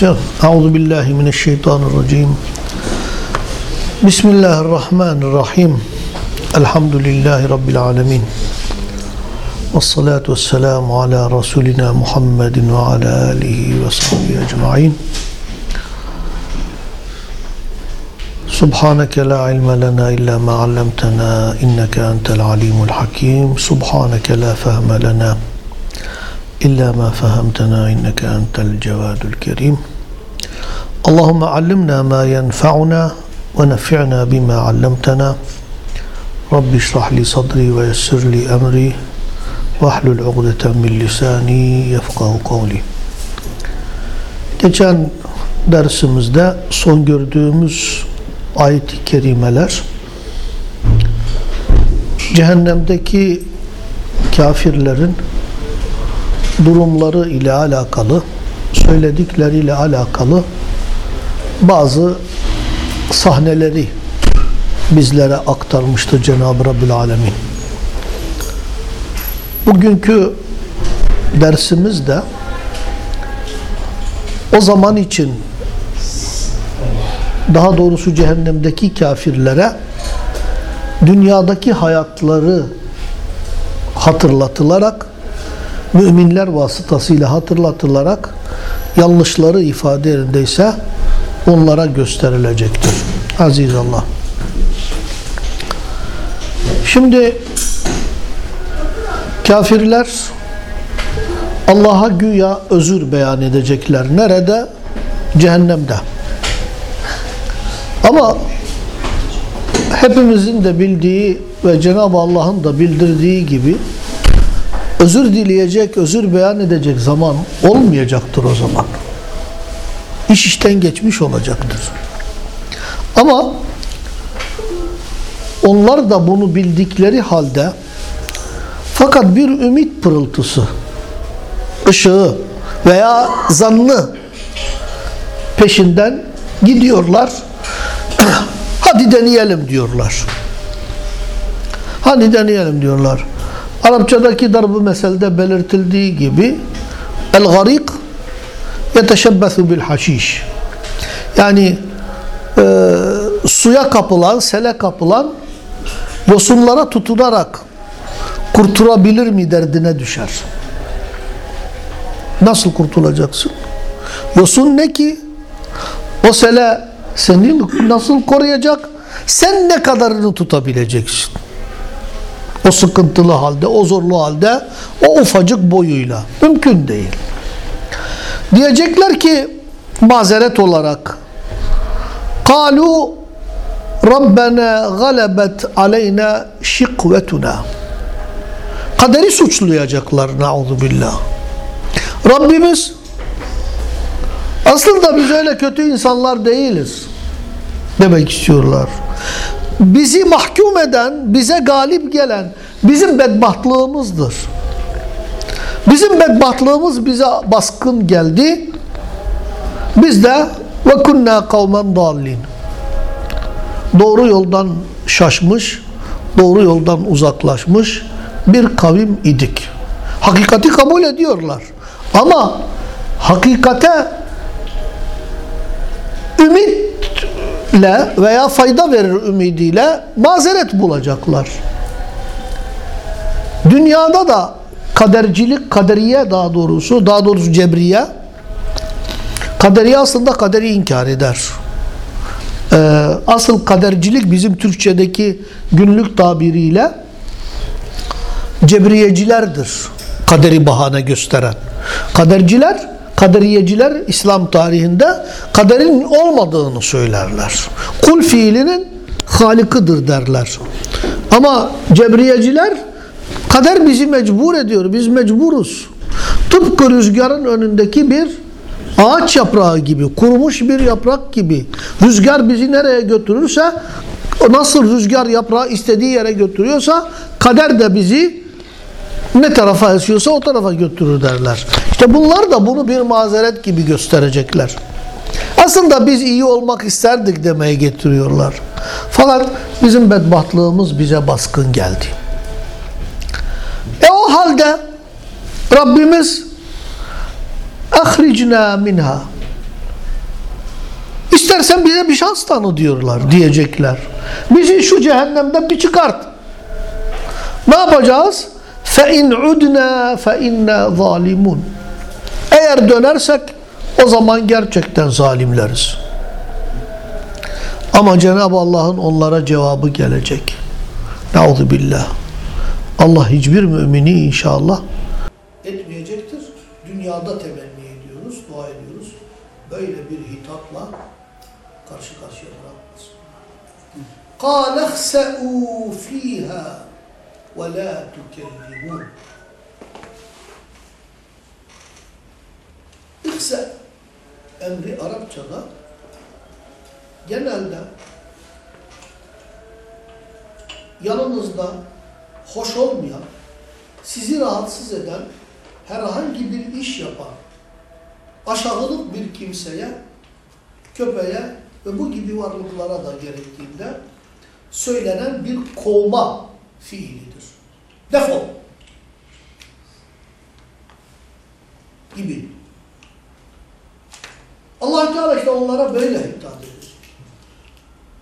أعوذ بالله من الشيطان الرجيم. بسم الله الرحمن الرحيم. الحمد لله رب العالمين. والصلاة والسلام على رسولنا محمد وعلى آله وصحبه أجمعين. سبحانك لا علم لنا إلا ما علمتنا إنك أنت العليم الحكيم. سبحانك لا فهم لنا إلا ما فهمتنا إنك أنت الجواد الكريم. اللهم علمنا ما ينفعنا ونفعنا بما علمتنا رب اشرح لي صدري ويسر لي أمري واحلل عقدة من لساني يفقه قولي Geçen dersimizde son gördüğümüz ayet-i kerimeler cehennemdeki kafirlerin durumları ile alakalı, söyledikleriyle alakalı bazı sahneleri bizlere aktarmıştı Cenab-ı Rabbül Alemin. Bugünkü dersimizde o zaman için daha doğrusu cehennemdeki kafirlere dünyadaki hayatları hatırlatılarak müminler vasıtasıyla hatırlatılarak yanlışları ifade yerindeyse onlara gösterilecektir. Aziz Allah. Şimdi kafirler Allah'a güya özür beyan edecekler. Nerede? Cehennemde. Ama hepimizin de bildiği ve Cenab-ı Allah'ın da bildirdiği gibi özür dileyecek, özür beyan edecek zaman olmayacaktır o zaman. İş işten geçmiş olacaktır. Ama onlar da bunu bildikleri halde fakat bir ümit pırıltısı, ışığı veya zannı peşinden gidiyorlar. Hadi deneyelim diyorlar. Hadi deneyelim diyorlar. Arapçadaki darbu meselede belirtildiği gibi el-garik yeteşebbesu bil haşiş yani e, suya kapılan, sele kapılan yosunlara tutunarak kurtulabilir mi derdine düşer. Nasıl kurtulacaksın? Yosun ne ki? O sele seni nasıl koruyacak? Sen ne kadarını tutabileceksin? O sıkıntılı halde, o zorlu halde, o ufacık boyuyla. Mümkün değil. Diyecekler ki mazeret olarak Kalu Rabbena galebet aleyna şikvetuna Kaderi suçlayacaklar billah. Rabbimiz aslında biz öyle kötü insanlar değiliz demek istiyorlar. Bizi mahkum eden, bize galip gelen bizim bedbahtlığımızdır. Bizim bedbahtlığımız bize baskın geldi. Biz de ve kunna kavmen dallin. Doğru yoldan şaşmış, doğru yoldan uzaklaşmış bir kavim idik. Hakikati kabul ediyorlar. Ama hakikate ümit ile veya fayda verir ümidiyle mazeret bulacaklar. Dünyada da kadercilik, kaderiye daha doğrusu, daha doğrusu cebriye kaderiye aslında kaderi inkar eder. Ee, asıl kadercilik bizim Türkçedeki günlük tabiriyle cebriyecilerdir. Kaderi bahane gösteren. Kaderciler kaderiyeciler İslam tarihinde kaderin olmadığını söylerler. Kul fiilinin halikıdır derler. Ama cebriyeciler kader bizi mecbur ediyor. Biz mecburuz. Tıpkı rüzgarın önündeki bir ağaç yaprağı gibi, kurumuş bir yaprak gibi. Rüzgar bizi nereye götürürse, nasıl rüzgar yaprağı istediği yere götürüyorsa, kader de bizi ne tarafa esiyorsa o tarafa götürür derler. İşte bunlar da bunu bir mazeret gibi gösterecekler. Aslında biz iyi olmak isterdik demeye getiriyorlar. Fakat bizim bedbahtlığımız bize baskın geldi. E o halde Rabbimiz اَخْرِجْنَا minha İstersen bize bir şans tanı diyorlar, diyecekler. Bizi şu cehennemden bir çıkart. Ne yapacağız? فَاِنْ عُدْنَا فَاِنَّا ظَالِمُونَ Eğer dönersek o zaman gerçekten zalimleriz. Ama Cenab-ı Allah'ın onlara cevabı gelecek. Nauzu billah. Allah hiçbir mümini inşallah etmeyecektir. Dünyada temenni ediyoruz, dua ediyoruz. Böyle bir hitapla karşı karşıya bırakmasın. قَالَ اَخْسَعُوا ف۪يهَا وَلَا تُكَلِّمُونَ İhse emri Arapçada genelde yanınızda hoş olmayan, sizi rahatsız eden herhangi bir iş yapan aşağılık bir kimseye, köpeğe ve bu gibi varlıklara da gerektiğinde söylenen bir kovma fiilidir. Defol gibi. allah Teala işte onlara böyle hitap ediyor.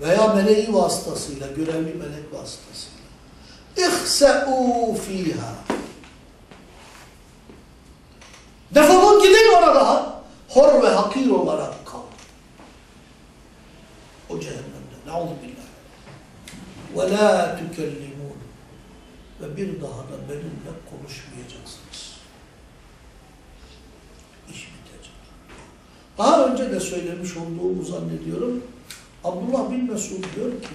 Veya meleği vasıtasıyla, görevli melek vasıtasıyla. İhse'û fîhâ. Defolun gidin orada. Hor ve hakir olarak kal. O cehennemde. Nauzu billah. Ve la tükellimun. Ve bir daha da benimle konuşmayacaksınız. İş bitecek. Daha önce de söylemiş olduğumu zannediyorum. Abdullah bin Mesud diyor ki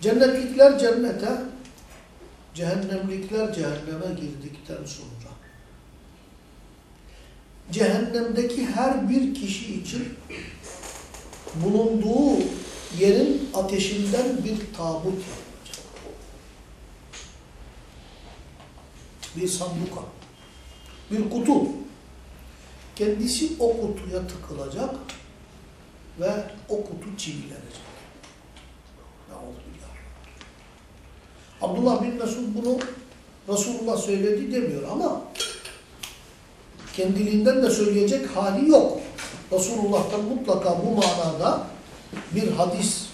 Cennetlikler cennete, cehennemlikler cehenneme girdikten sonra cehennemdeki her bir kişi için bulunduğu yerin ateşinden bir tabut yapılacak. Bir sanduka, bir kutu. Kendisi o kutuya tıkılacak ve o kutu çivilenecek. Abdullah bin Mesud bunu Resulullah söyledi demiyor ama kendiliğinden de söyleyecek hali yok. Resulullah'tan mutlaka bu manada bir hadis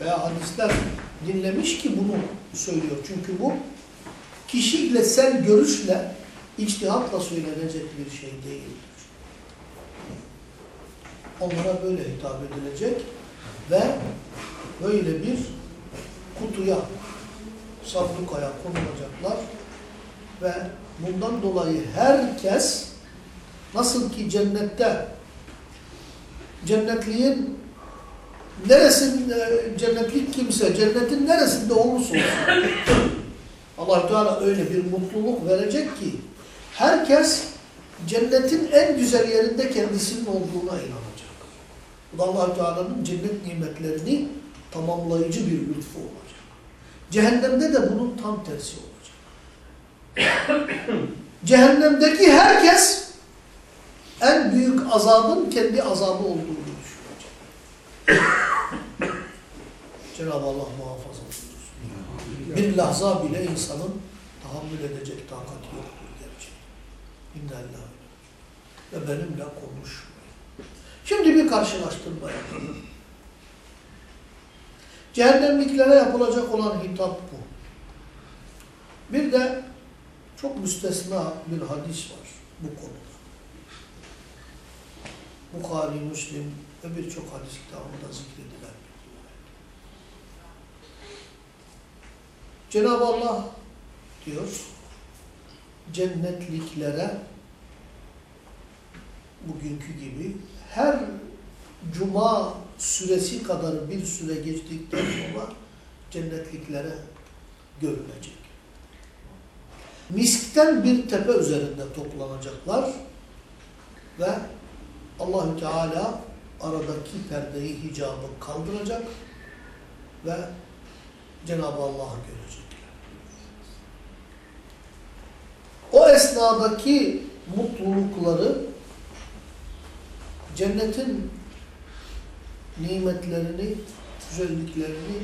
veya hadisler dinlemiş ki bunu söylüyor. Çünkü bu kişiyle sen görüşle, içtihatla söylenecek bir şey değildir. Onlara böyle hitap edilecek ve böyle bir kutuya sandukaya konulacaklar ve bundan dolayı herkes nasıl ki cennette cennetliğin neresinde cennetlik kimse cennetin neresinde olursa olsun allah Teala öyle bir mutluluk verecek ki herkes cennetin en güzel yerinde kendisinin olduğuna inanacak. Bu da allah Teala'nın cennet nimetlerini tamamlayıcı bir lütfu olacak. Cehennemde de bunun tam tersi olacak. Cehennemdeki herkes en büyük azabın kendi azabı olduğunu düşünecek. Cenab-ı Allah muhafaza buyursun. Bir lahza bile insanın tahammül edecek takati yoktur gerçekten. İnnallah. Ve benimle konuşmayın. Şimdi bir karşılaştırma yapalım. Cehennemliklere yapılacak olan hitap bu. Bir de çok müstesna bir hadis var bu konuda. Bukhari, Müslim ve birçok hadis kitabında zikredilen. Cenab-ı Allah diyor, cennetliklere bugünkü gibi her cuma süresi kadar bir süre geçtikten sonra cennetliklere görünecek. Miskten bir tepe üzerinde toplanacaklar ve Allahü Teala aradaki perdeyi, hicabı kaldıracak ve Cenab-ı Allah'ı görecekler. O esnadaki mutlulukları cennetin nimetlerini, güzelliklerini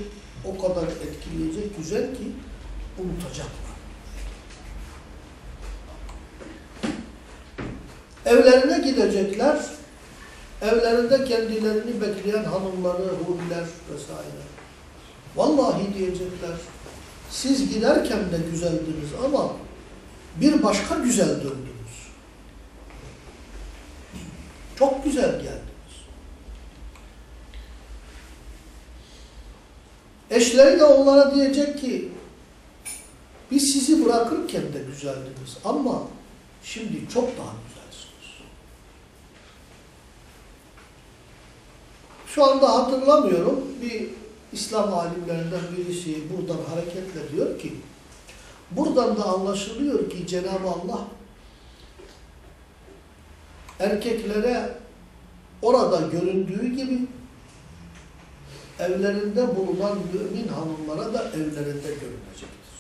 o kadar etkileyecek güzel ki unutacaklar. Evlerine gidecekler, evlerinde kendilerini bekleyen hanımları, huriler vesaire. Vallahi diyecekler, siz giderken de güzeldiniz ama bir başka güzel döndünüz. Çok güzel geldiniz. Eşleri de onlara diyecek ki, biz sizi bırakırken de güzeldiniz ama şimdi çok daha güzelsiniz. Şu anda hatırlamıyorum bir İslam alimlerinden birisi buradan hareketle diyor ki buradan da anlaşılıyor ki Cenab-ı Allah erkeklere orada göründüğü gibi evlerinde bulunan mümin hanımlara da evlerinde görünecektir.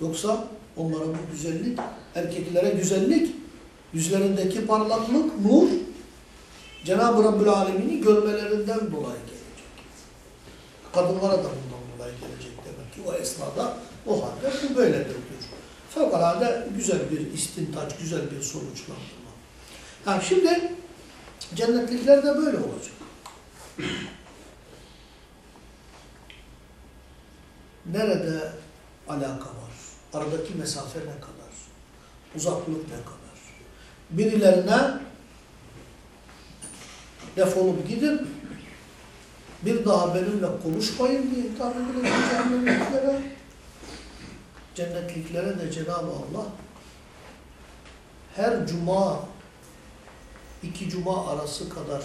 Yoksa onlara bu güzellik, erkeklere güzellik, yüzlerindeki parlaklık, nur, Cenab-ı Rabbül Alemin'i görmelerinden dolayı gelecek. Kadınlara da bundan dolayı gelecek demek ki o esnada, o halde bu böyledir diyor. Fevkalade güzel bir istintaç, güzel bir sonuçlandırma. Ha şimdi cennetlikler de böyle olacak. Nerede alaka var? Aradaki mesafe ne kadar? Uzaklık ne kadar? Birilerine defolup gidin, bir daha benimle konuşmayın diye hitap edilir cennetliklere. Cennetliklere de Cenab-ı Allah her cuma, iki cuma arası kadar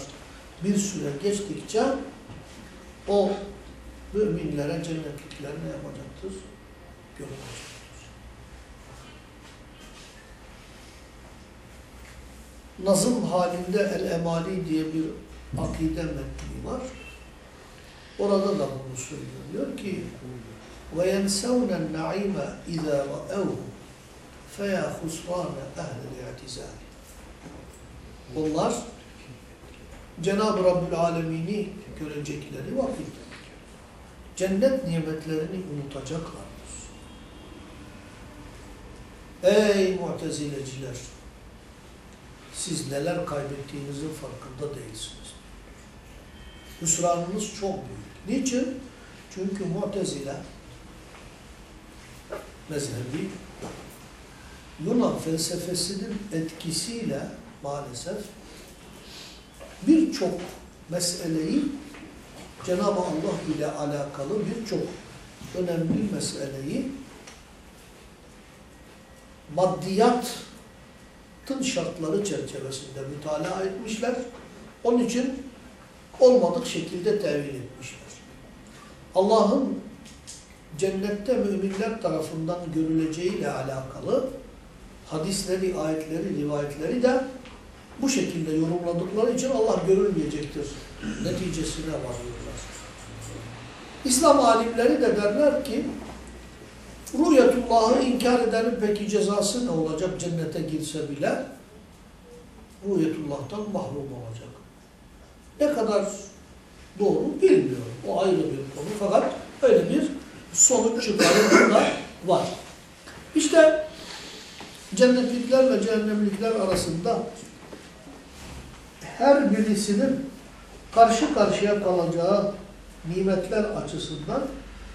bir süre geçtikçe o müminlere, cennetlikler ne yapacaktır? Görünecektir. Nazım halinde El-Emali diye bir akide metni var. Orada da bunu söylüyor. Diyor ki وَيَنْسَوْنَ النَّعِيمَ اِذَا رَأَوْهُ فَيَا خُسْرَانَ اَهْلِ الْاِعْتِزَالِ Onlar Cenab-ı Rabbül Alemin'i görecekleri vakit cennet nimetlerini unutacaklardır. Ey mutezileciler! Siz neler kaybettiğinizin farkında değilsiniz. Hüsranınız çok büyük. Niçin? Çünkü mutezile mezhebi Yunan felsefesinin etkisiyle maalesef birçok meseleyi Cenab-ı Allah ile alakalı birçok önemli meseleyi maddiyatın şartları çerçevesinde mütalaa etmişler. Onun için olmadık şekilde tevil etmişler. Allah'ın cennette müminler tarafından görüleceğiyle alakalı hadisleri, ayetleri, rivayetleri de bu şekilde yorumladıkları için Allah görülmeyecektir neticesine varıyorlar. İslam alimleri de derler ki Ruhiyetullah'ı inkar edenin peki cezası ne olacak cennete girse bile? Ruhiyetullah'tan mahrum olacak. Ne kadar doğru bilmiyorum. O ayrı bir konu. Fakat öyle bir sonuç çıkarımı da var. İşte cennetlikler ve cehennemlikler arasında her birisinin karşı karşıya kalacağı nimetler açısından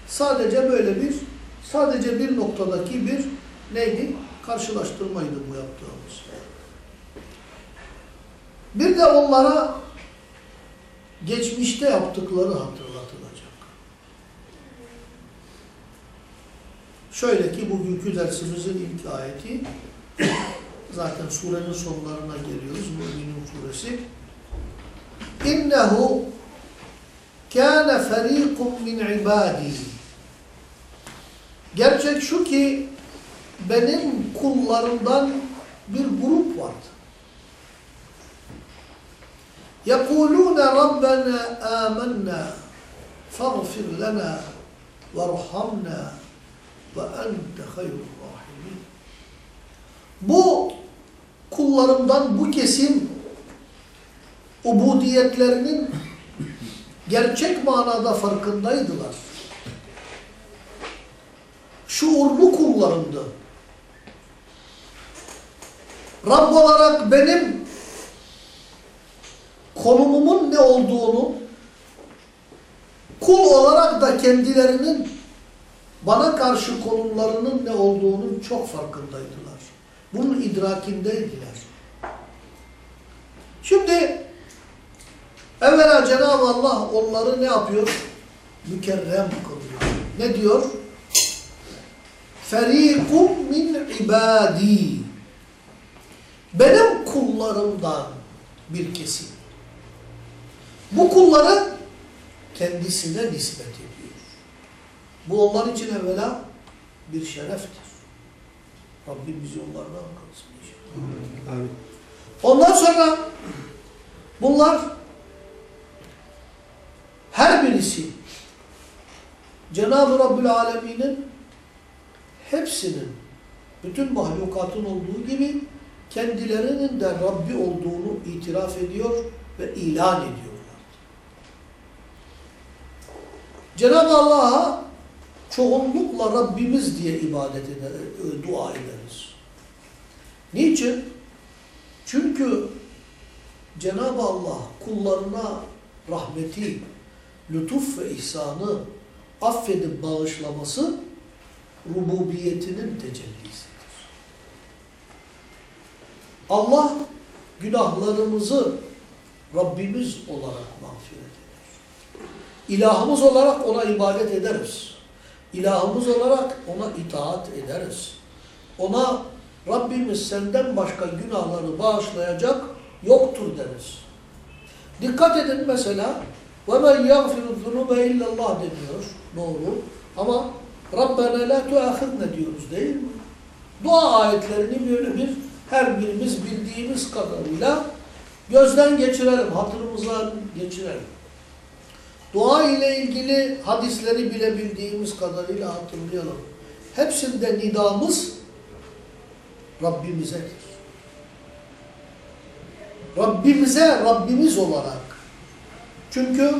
sadece böyle bir sadece bir noktadaki bir neydi? Karşılaştırmaydı bu yaptığımız. Bir de onlara geçmişte yaptıkları hatırlatılacak. Şöyle ki bugünkü dersimizin ilk ayeti zaten surenin sonlarına geliyoruz. Müminun suresi. İnnehu kâne ferîkum min ibâdî. Gerçek şu ki benim kullarımdan bir grup vardı. يَقُولُونَ رَبَّنَا آمَنَّا فَاغْفِرْ لَنَا وَارْحَمْنَا وَأَنْتَ خَيْرُ الرَّاحِمِينَ Bu kullarımdan bu kesim ubudiyetlerinin gerçek manada farkındaydılar. Şuurlu kullarımdı. Rab olarak benim konumumun ne olduğunu, kul olarak da kendilerinin bana karşı konumlarının ne olduğunun çok farkındaydılar. Bunun idrakindeydiler. Şimdi evvela Cenab-ı Allah onları ne yapıyor? Mükerrem kılıyor. Ne diyor? Ferikum min ibadi. Benim kullarımdan bir kesim. Bu kulları kendisine nispet ediyor. Bu onlar için evvela bir şereftir. Rabbim bizi onlardan kılsın inşallah. Amin. Ondan sonra bunlar her birisi Cenab-ı Rabbül Alemin'in hepsinin bütün mahlukatın olduğu gibi kendilerinin de Rabbi olduğunu itiraf ediyor ve ilan ediyorlar. Cenab-ı Allah'a çoğunlukla Rabbimiz diye ibadet eder, e, dua ederiz. Niçin? Çünkü Cenab-ı Allah kullarına rahmeti, lütuf ve ihsanı affedip bağışlaması rububiyetinin tecellisidir. Allah günahlarımızı Rabbimiz olarak mağfiret eder. İlahımız olarak ona ibadet ederiz İlahımız olarak ona itaat ederiz. Ona Rabbimiz senden başka günahları bağışlayacak yoktur deriz. Dikkat edin mesela وَمَنْ يَغْفِرُ الذُّنُوبَ اِلَّا اللّٰهِ deniyor. Doğru. Ama Rabbena la tuahidne diyoruz değil mi? Dua ayetlerini böyle bir her birimiz bildiğimiz kadarıyla gözden geçirelim, hatırımızdan geçirelim. Dua ile ilgili hadisleri bile bildiğimiz kadarıyla hatırlayalım. Hepsinde nidamız Rabbimizedir. Rabbimize Rabbimiz olarak. Çünkü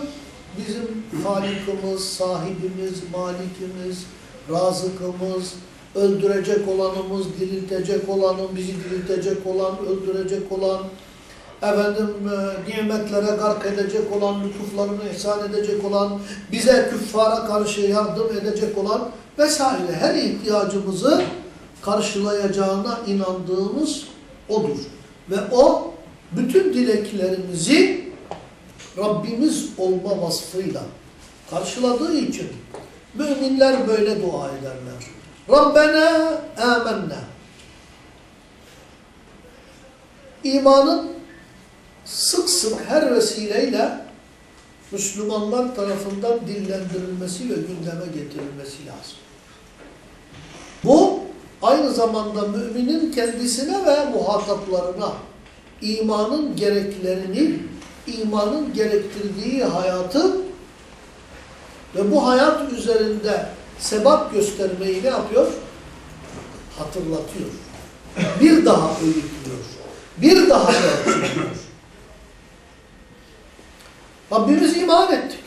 bizim Halikimiz, sahibimiz, malikimiz, razıkımız, öldürecek olanımız, diriltecek olanın, bizi diriltecek olan, öldürecek olan, efendim e, nimetlere gark edecek olan, lütuflarını ihsan edecek olan, bize küffara karşı yardım edecek olan vesaire her ihtiyacımızı karşılayacağına inandığımız odur. Ve o bütün dileklerimizi Rabbimiz olma vasfıyla karşıladığı için müminler böyle dua ederler. Rabbena amennâ. İmanın sık sık her vesileyle Müslümanlar tarafından dillendirilmesi ve gündeme getirilmesi lazım. Bu aynı zamanda müminin kendisine ve muhataplarına imanın gereklerini, imanın gerektirdiği hayatı ve bu hayat üzerinde sebat göstermeyi ne yapıyor? Hatırlatıyor. Bir daha öğütlüyor. Bir daha öğütlüyor. Rabbimiz iman ettik.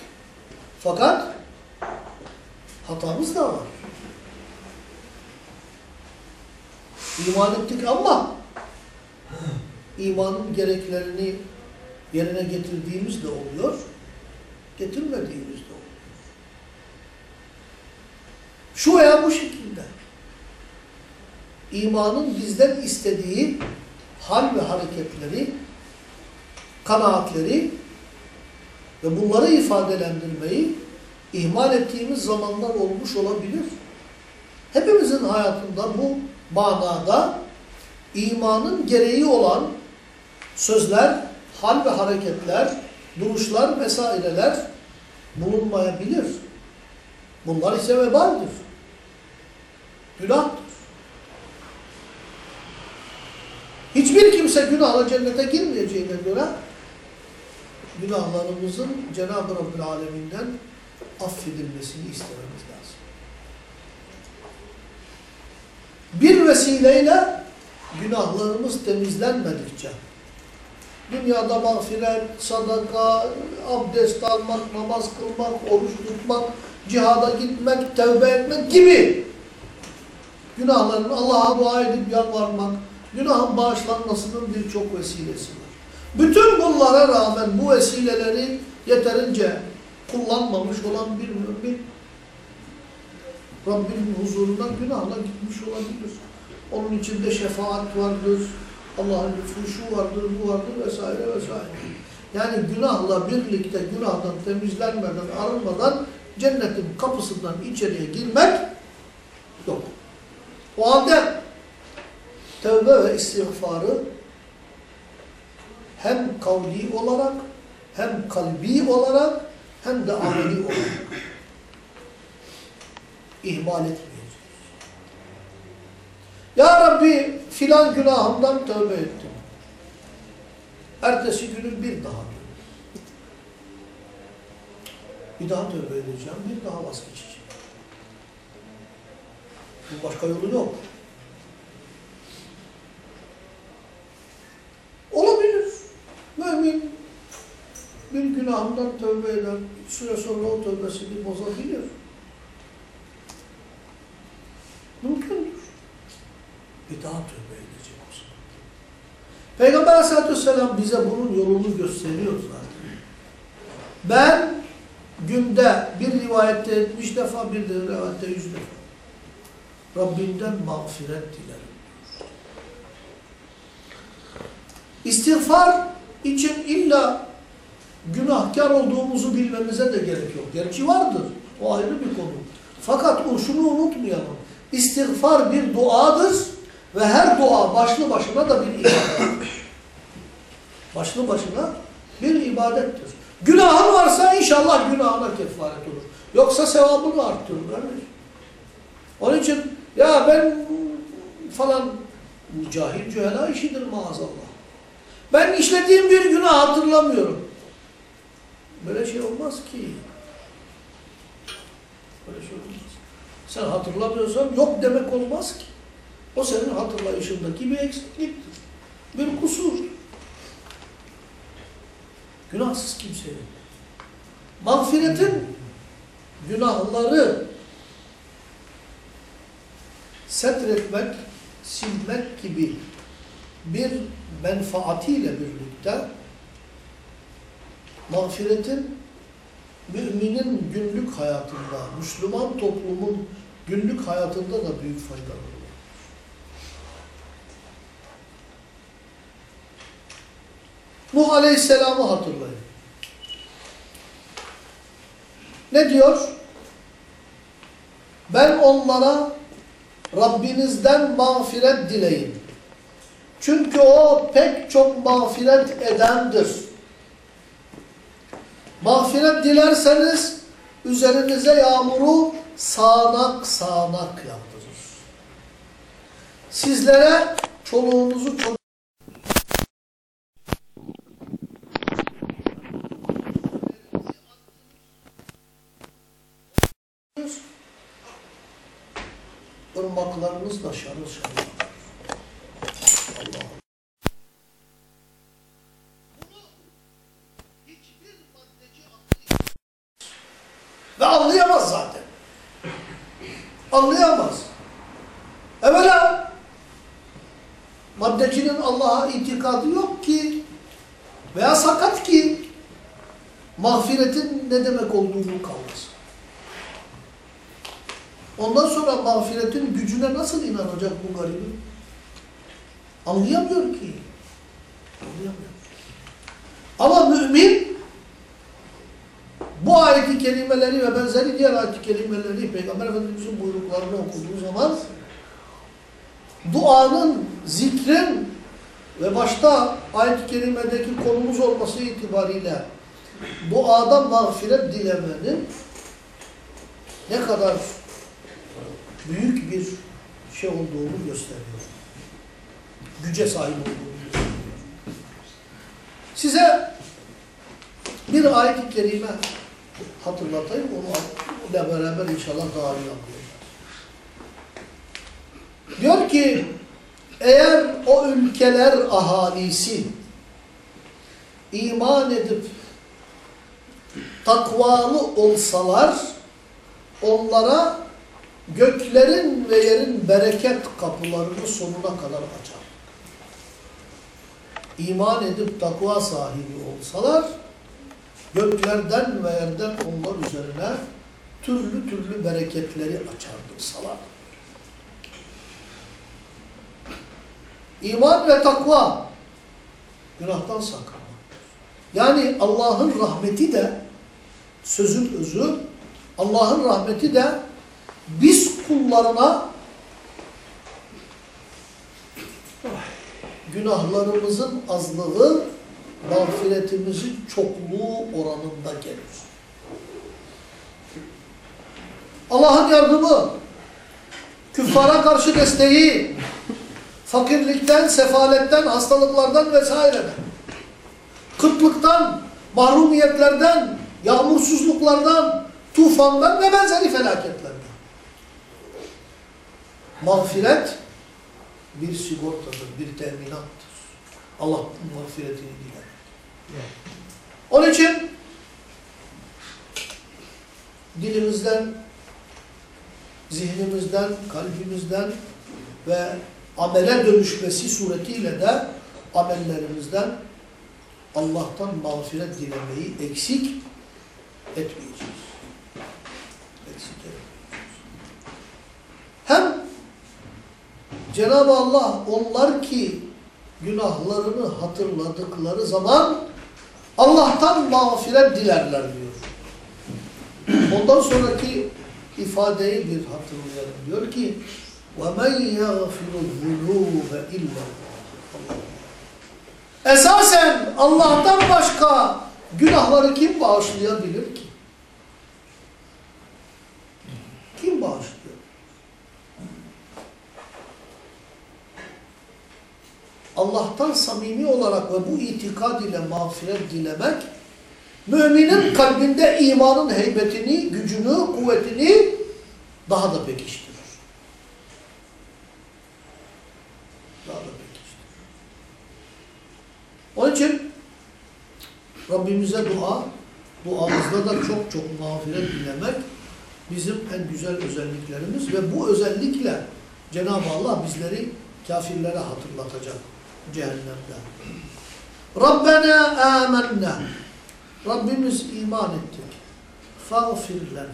Fakat hatamız da var. İman ettik ama imanın gereklerini yerine getirdiğimiz de oluyor, getirmediğimiz de oluyor. Şu veya bu şekilde imanın bizden istediği hal ve hareketleri, kanaatleri ve bunları ifadelendirmeyi ihmal ettiğimiz zamanlar olmuş olabilir. Hepimizin hayatında bu manada imanın gereği olan sözler, hal ve hareketler, duruşlar vesaireler bulunmayabilir. Bunlar ise vebaldir. Günahtır. Hiçbir kimse günahla cennete girmeyeceğine göre günahlarımızın Cenab-ı Rabbül Alemin'den affedilmesini istememiz lazım. Bir vesileyle günahlarımız temizlenmedikçe dünyada mağfiret, sadaka, abdest almak, namaz kılmak, oruç tutmak, cihada gitmek, tevbe etmek gibi günahların Allah'a dua edip yalvarmak, günahın bağışlanmasının birçok vesilesi var. Bütün bunlara rağmen bu vesileleri yeterince kullanmamış olan bir mümin Rabbinin huzuruna günahla gitmiş olabilir. Onun içinde şefaat vardır, Allah'ın lütfu vardır, bu vardır vesaire vesaire. Yani günahla birlikte günahdan temizlenmeden, arınmadan cennetin kapısından içeriye girmek yok. O halde tövbe ve istiğfarı hem kavli olarak hem kalbi olarak hem de ameli olarak ihmal etmeyeceğiz. Ya Rabbi filan günahımdan tövbe ettim. Ertesi günü bir daha. Bir daha tövbe edeceğim, bir daha vazgeçeceğim. Bu başka yolu yok. Olabilir. Mümin bir günahından tövbe eder, bir süre sonra o tövbesini bozabilir. Mümkündür. Bir daha tövbe edecek o zaman. Peygamber aleyhissalatü vesselam bize bunun yolunu gösteriyor zaten. Ben günde bir rivayette 70 defa, bir de rivayette 100 defa Rabbimden mağfiret dilerim. İstiğfar için illa günahkar olduğumuzu bilmemize de gerek yok. Gerçi vardır. O ayrı bir konu. Fakat o şunu unutmayalım. İstiğfar bir duadır ve her dua başlı başına da bir ibadettir. Başlı başına bir ibadettir. Günahın varsa inşallah günahına kefaret olur. Yoksa sevabını arttırır. Onun için ya ben falan cahil cühela işidir maazallah. Ben işlediğim bir günah hatırlamıyorum. Böyle şey olmaz ki. Böyle şey olmaz. Sen hatırlamıyorsan yok demek olmaz ki. O senin hatırlayışındaki bir eksikliktir. Bir kusur. Günahsız kimsenin. Mağfiretin günahları setretmek, silmek gibi bir menfaatiyle birlikte mağfiretin müminin günlük hayatında, Müslüman toplumun günlük hayatında da büyük faydaları var. Nuh Aleyhisselam'ı hatırlayın. Ne diyor? Ben onlara Rabbinizden mağfiret dileyin. Çünkü o pek çok mağfiret edendir. Mağfiret dilerseniz üzerinize yağmuru sağanak sağanak yağdırır. Sizlere çoluğunuzu çoluğunuzu ırmaklarınız da şarıl şarıl. Allah. Ve anlayamaz zaten. Anlayamaz. Evvela maddecinin Allah'a itikadı yok ki veya sakat ki mağfiretin ne demek olduğunu kavrasın. Ondan sonra mağfiretin gücüne nasıl inanacak bu garibim? Anlayamıyor ki. Anlayamıyor. Ama mümin bu ayet-i kerimeleri diğer ayet-i kerimeleri Peygamber Efendimiz'in buyruklarını okuduğu zaman duanın, zikrin ve başta ayet-i kerimedeki konumuz olması itibariyle duada mağfiret dilemenin ne kadar büyük bir şey olduğunu gösteriyor. Güce sahip olduğunu gösteriyor. Size bir ayet-i kerime hatırlatayım. Onunla beraber inşallah daha iyi anlayacağız. Diyor ki eğer o ülkeler ahalisi iman edip takvalı olsalar onlara göklerin ve yerin bereket kapılarını sonuna kadar açar. iman edip takva sahibi olsalar göklerden ve yerden onlar üzerine türlü türlü bereketleri açardı salar. İman ve takva günahtan sakınma. Yani Allah'ın rahmeti de sözün özü Allah'ın rahmeti de biz kullarına günahlarımızın azlığı mağfiretimizin çokluğu oranında gelir. Allah'ın yardımı, küffara karşı desteği, fakirlikten, sefaletten, hastalıklardan vesaireden, kıtlıktan, mahrumiyetlerden, yağmursuzluklardan, tufandan ve benzeri felaketlerden. Mağfiret bir sigortadır, bir teminattır. Allah mağfiretini diler. Onun için dilimizden, zihnimizden, kalbimizden ve amele dönüşmesi suretiyle de amellerimizden Allah'tan mağfiret dilemeyi eksik etmeyeceğiz. Eksik etmeyeceğiz. Hem Cenab-ı Allah onlar ki günahlarını hatırladıkları zaman Allah'tan mağfiret dilerler diyor. Ondan sonraki ifadeyi bir hatırlayalım. Diyor ki وَمَنْ يَغْفِرُ الذُّنُوبَ اِلَّا Esasen Allah'tan başka günahları kim bağışlayabilir ki? Kim bağışlıyor? Allah'tan samimi olarak ve bu itikad ile mağfiret dilemek, müminin kalbinde imanın heybetini, gücünü, kuvvetini daha da pekiştirir. Daha da pekiştirir. Onun için Rabbimize dua, duamızda da çok çok mağfiret dilemek bizim en güzel özelliklerimiz ve bu özellikle Cenab-ı Allah bizleri kafirlere hatırlatacak cehennemde. Rabbena amennâ. Rabbimiz iman ettik. Fağfir lena.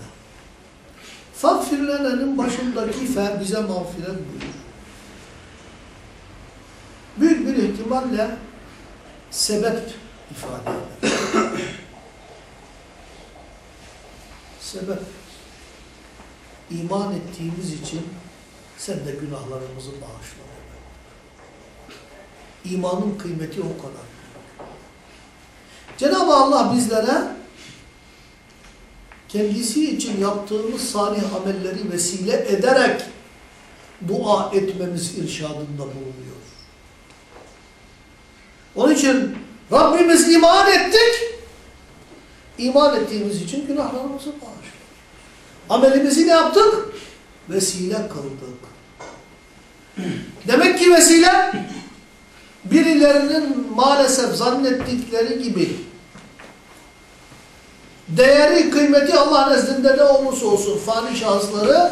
Fağfir lena'nın başındaki fe bize mağfiret buyur. Büyük bir ihtimalle sebep ifade sebep. İman ettiğimiz için sen de günahlarımızı bağışla. İmanın kıymeti o kadar. Cenab-ı Allah bizlere kendisi için yaptığımız salih amelleri vesile ederek dua etmemiz irşadında bulunuyor. Onun için Rabbimiz iman ettik. İman ettiğimiz için günahlarımızı bağışladık. Amelimizi ne yaptık? Vesile kıldık. Demek ki vesile birilerinin maalesef zannettikleri gibi değeri, kıymeti Allah nezdinde ne olursa olsun fani şahısları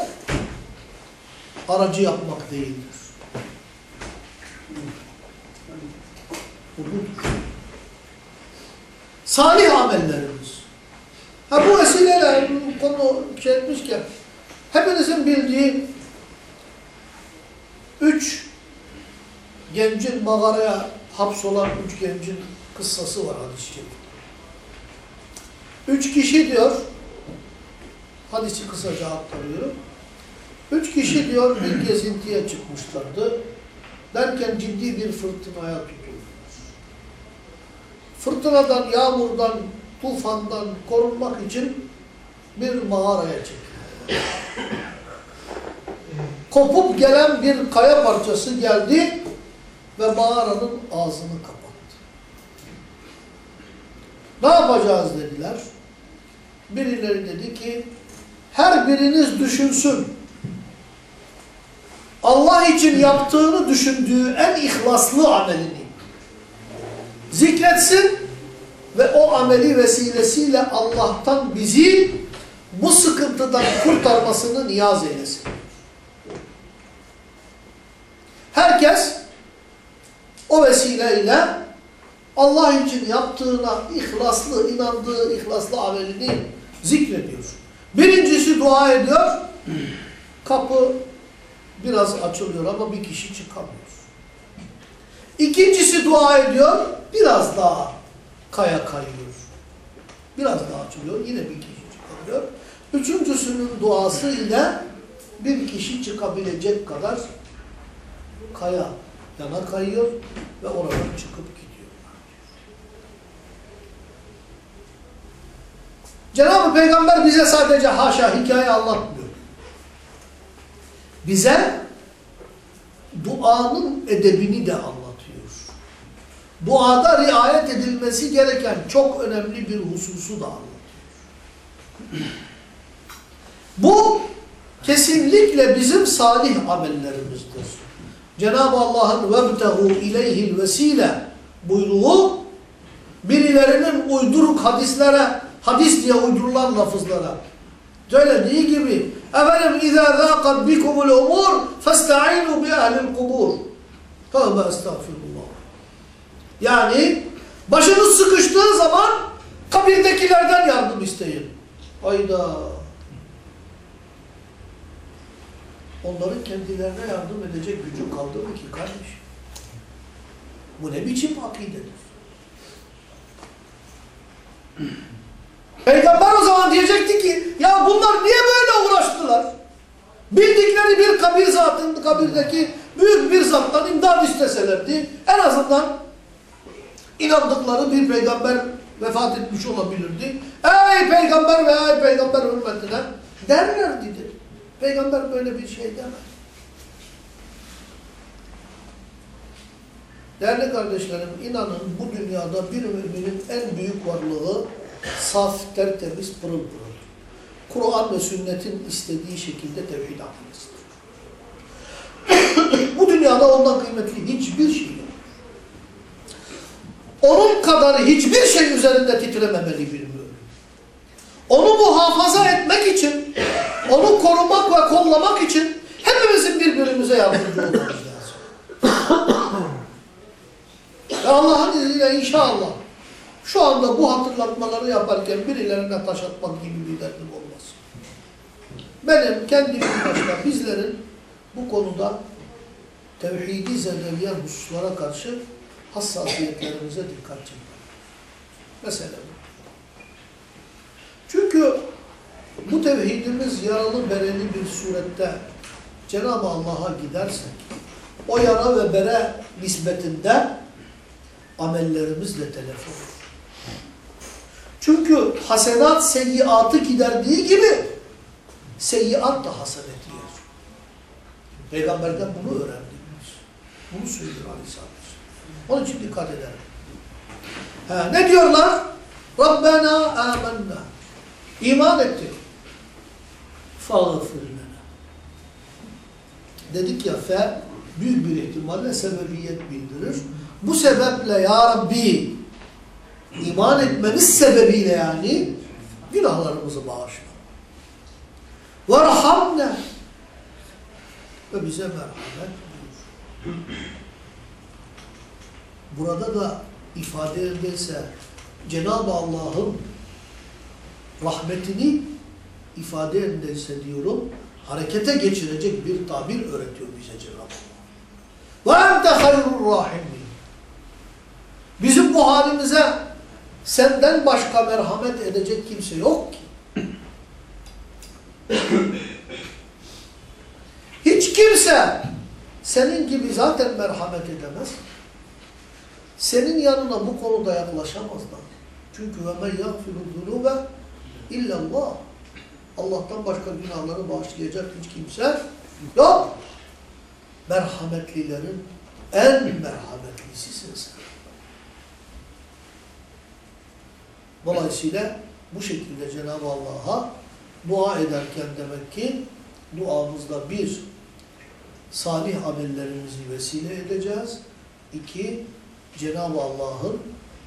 aracı yapmak değildir. Salih amellerimiz. Ha bu vesileyle konu şey etmişken hepinizin bildiği üç gencin mağaraya hapsolan üç gencin kıssası var hadis-i. Üç kişi diyor, hadisi kısaca aktarıyorum. Üç kişi diyor bir gezintiye çıkmışlardı. Derken ciddi bir fırtınaya tutuldular. Fırtınadan, yağmurdan, tufandan korunmak için bir mağaraya çekildiler. Kopup gelen bir kaya parçası geldi ve mağaranın ağzını kapattı. Ne yapacağız dediler. Birileri dedi ki her biriniz düşünsün. Allah için yaptığını düşündüğü en ihlaslı amelini zikretsin ve o ameli vesilesiyle Allah'tan bizi bu sıkıntıdan kurtarmasını niyaz eylesin. Herkes o vesileyle Allah için yaptığına ihlaslı, inandığı ihlaslı amelini zikrediyor. Birincisi dua ediyor. Kapı biraz açılıyor ama bir kişi çıkamıyor. İkincisi dua ediyor. Biraz daha kaya kayıyor. Biraz daha açılıyor. Yine bir kişi çıkabiliyor. Üçüncüsünün duası ile bir kişi çıkabilecek kadar kaya yana kayıyor ve oradan çıkıp gidiyorlar. Cenab-ı Peygamber bize sadece haşa hikaye anlatmıyor. Bize duanın edebini de anlatıyor. Duada riayet edilmesi gereken çok önemli bir hususu da anlatıyor. Bu kesinlikle bizim salih amellerimizdir. Cenab-ı Allah'ın وَبْتَهُ اِلَيْهِ الْوَس۪يلَ buyruğu birilerinin uyduruk hadislere, hadis diye uydurulan lafızlara söylediği gibi efendim اِذَا ذَاقَتْ بِكُمُ الْاُمُورِ فَاسْتَعِينُوا بِأَهْلِ الْقُبُورِ Tövbe estağfirullah. Yani başınız sıkıştığı zaman kabirdekilerden yardım isteyin. Hayda. Onların kendilerine yardım edecek gücü kaldı mı ki kardeş? Bu ne biçim akidedir? Peygamber o zaman diyecekti ki ya bunlar niye böyle uğraştılar? Bildikleri bir kabir zatın kabirdeki büyük bir zattan imdad isteselerdi en azından inandıkları bir peygamber vefat etmiş olabilirdi. Ey peygamber ve ey peygamber hürmetine derler dedi. Peygamber böyle bir şey demez. Değerli kardeşlerim inanın bu dünyada bir müminin en büyük varlığı saf, tertemiz, pırıl pırıl. Kur'an ve sünnetin istediği şekilde tevhid akidesidir. bu dünyada ondan kıymetli hiçbir şey yok. Onun kadar hiçbir şey üzerinde titrememeli bir mümin. Onu muhafaza etmek için, onu korumak ve kollamak için hepimizin birbirimize yardımcı olmamız lazım. ve Allah'ın izniyle inşallah şu anda bu hatırlatmaları yaparken birilerine taş atmak gibi bir derdim olmaz. Benim kendimin başta bizlerin bu konuda tevhidi zedeleyen hususlara karşı hassasiyetlerimize dikkat çekmek. Mesela bu. Çünkü bu tevhidimiz yaralı bereli bir surette Cenab-ı Allah'a giderse o yara ve bere nispetinde amellerimizle telef olur. Çünkü hasenat seyyiatı giderdiği gibi seyyiat da hasenet yer. Peygamberden bunu öğrendik. Bunu söylüyor Aleyhisselam. Onun için dikkat edelim. Ha, ne diyorlar? Rabbena amennâ. İman ettik. Fağfir. Dedik ya fe büyük bir ihtimalle sebebiyet bildirir. Bu sebeple ya Rabbi iman etmemiz sebebiyle yani günahlarımızı bağışla. Verhamne ve bize merhamet. Burada da ifade edilse Cenab-ı Allah'ın rahmetini ifade edilse diyorum, harekete geçirecek bir tabir öğretiyor bize Cenab-ı Allah. Ve ente hayrur rahimin. Bizim bu halimize senden başka merhamet edecek kimse yok ki. Hiç kimse senin gibi zaten merhamet edemez. Senin yanına bu konuda yaklaşamazlar. Çünkü ve men yagfiru zunube illallah. Allah'tan başka günahları bağışlayacak hiç kimse yok. Merhametlilerin en merhametlisisin sen. Dolayısıyla bu şekilde Cenab-ı Allah'a dua ederken demek ki duamızda bir, salih amellerimizi vesile edeceğiz. İki, Cenab-ı Allah'ın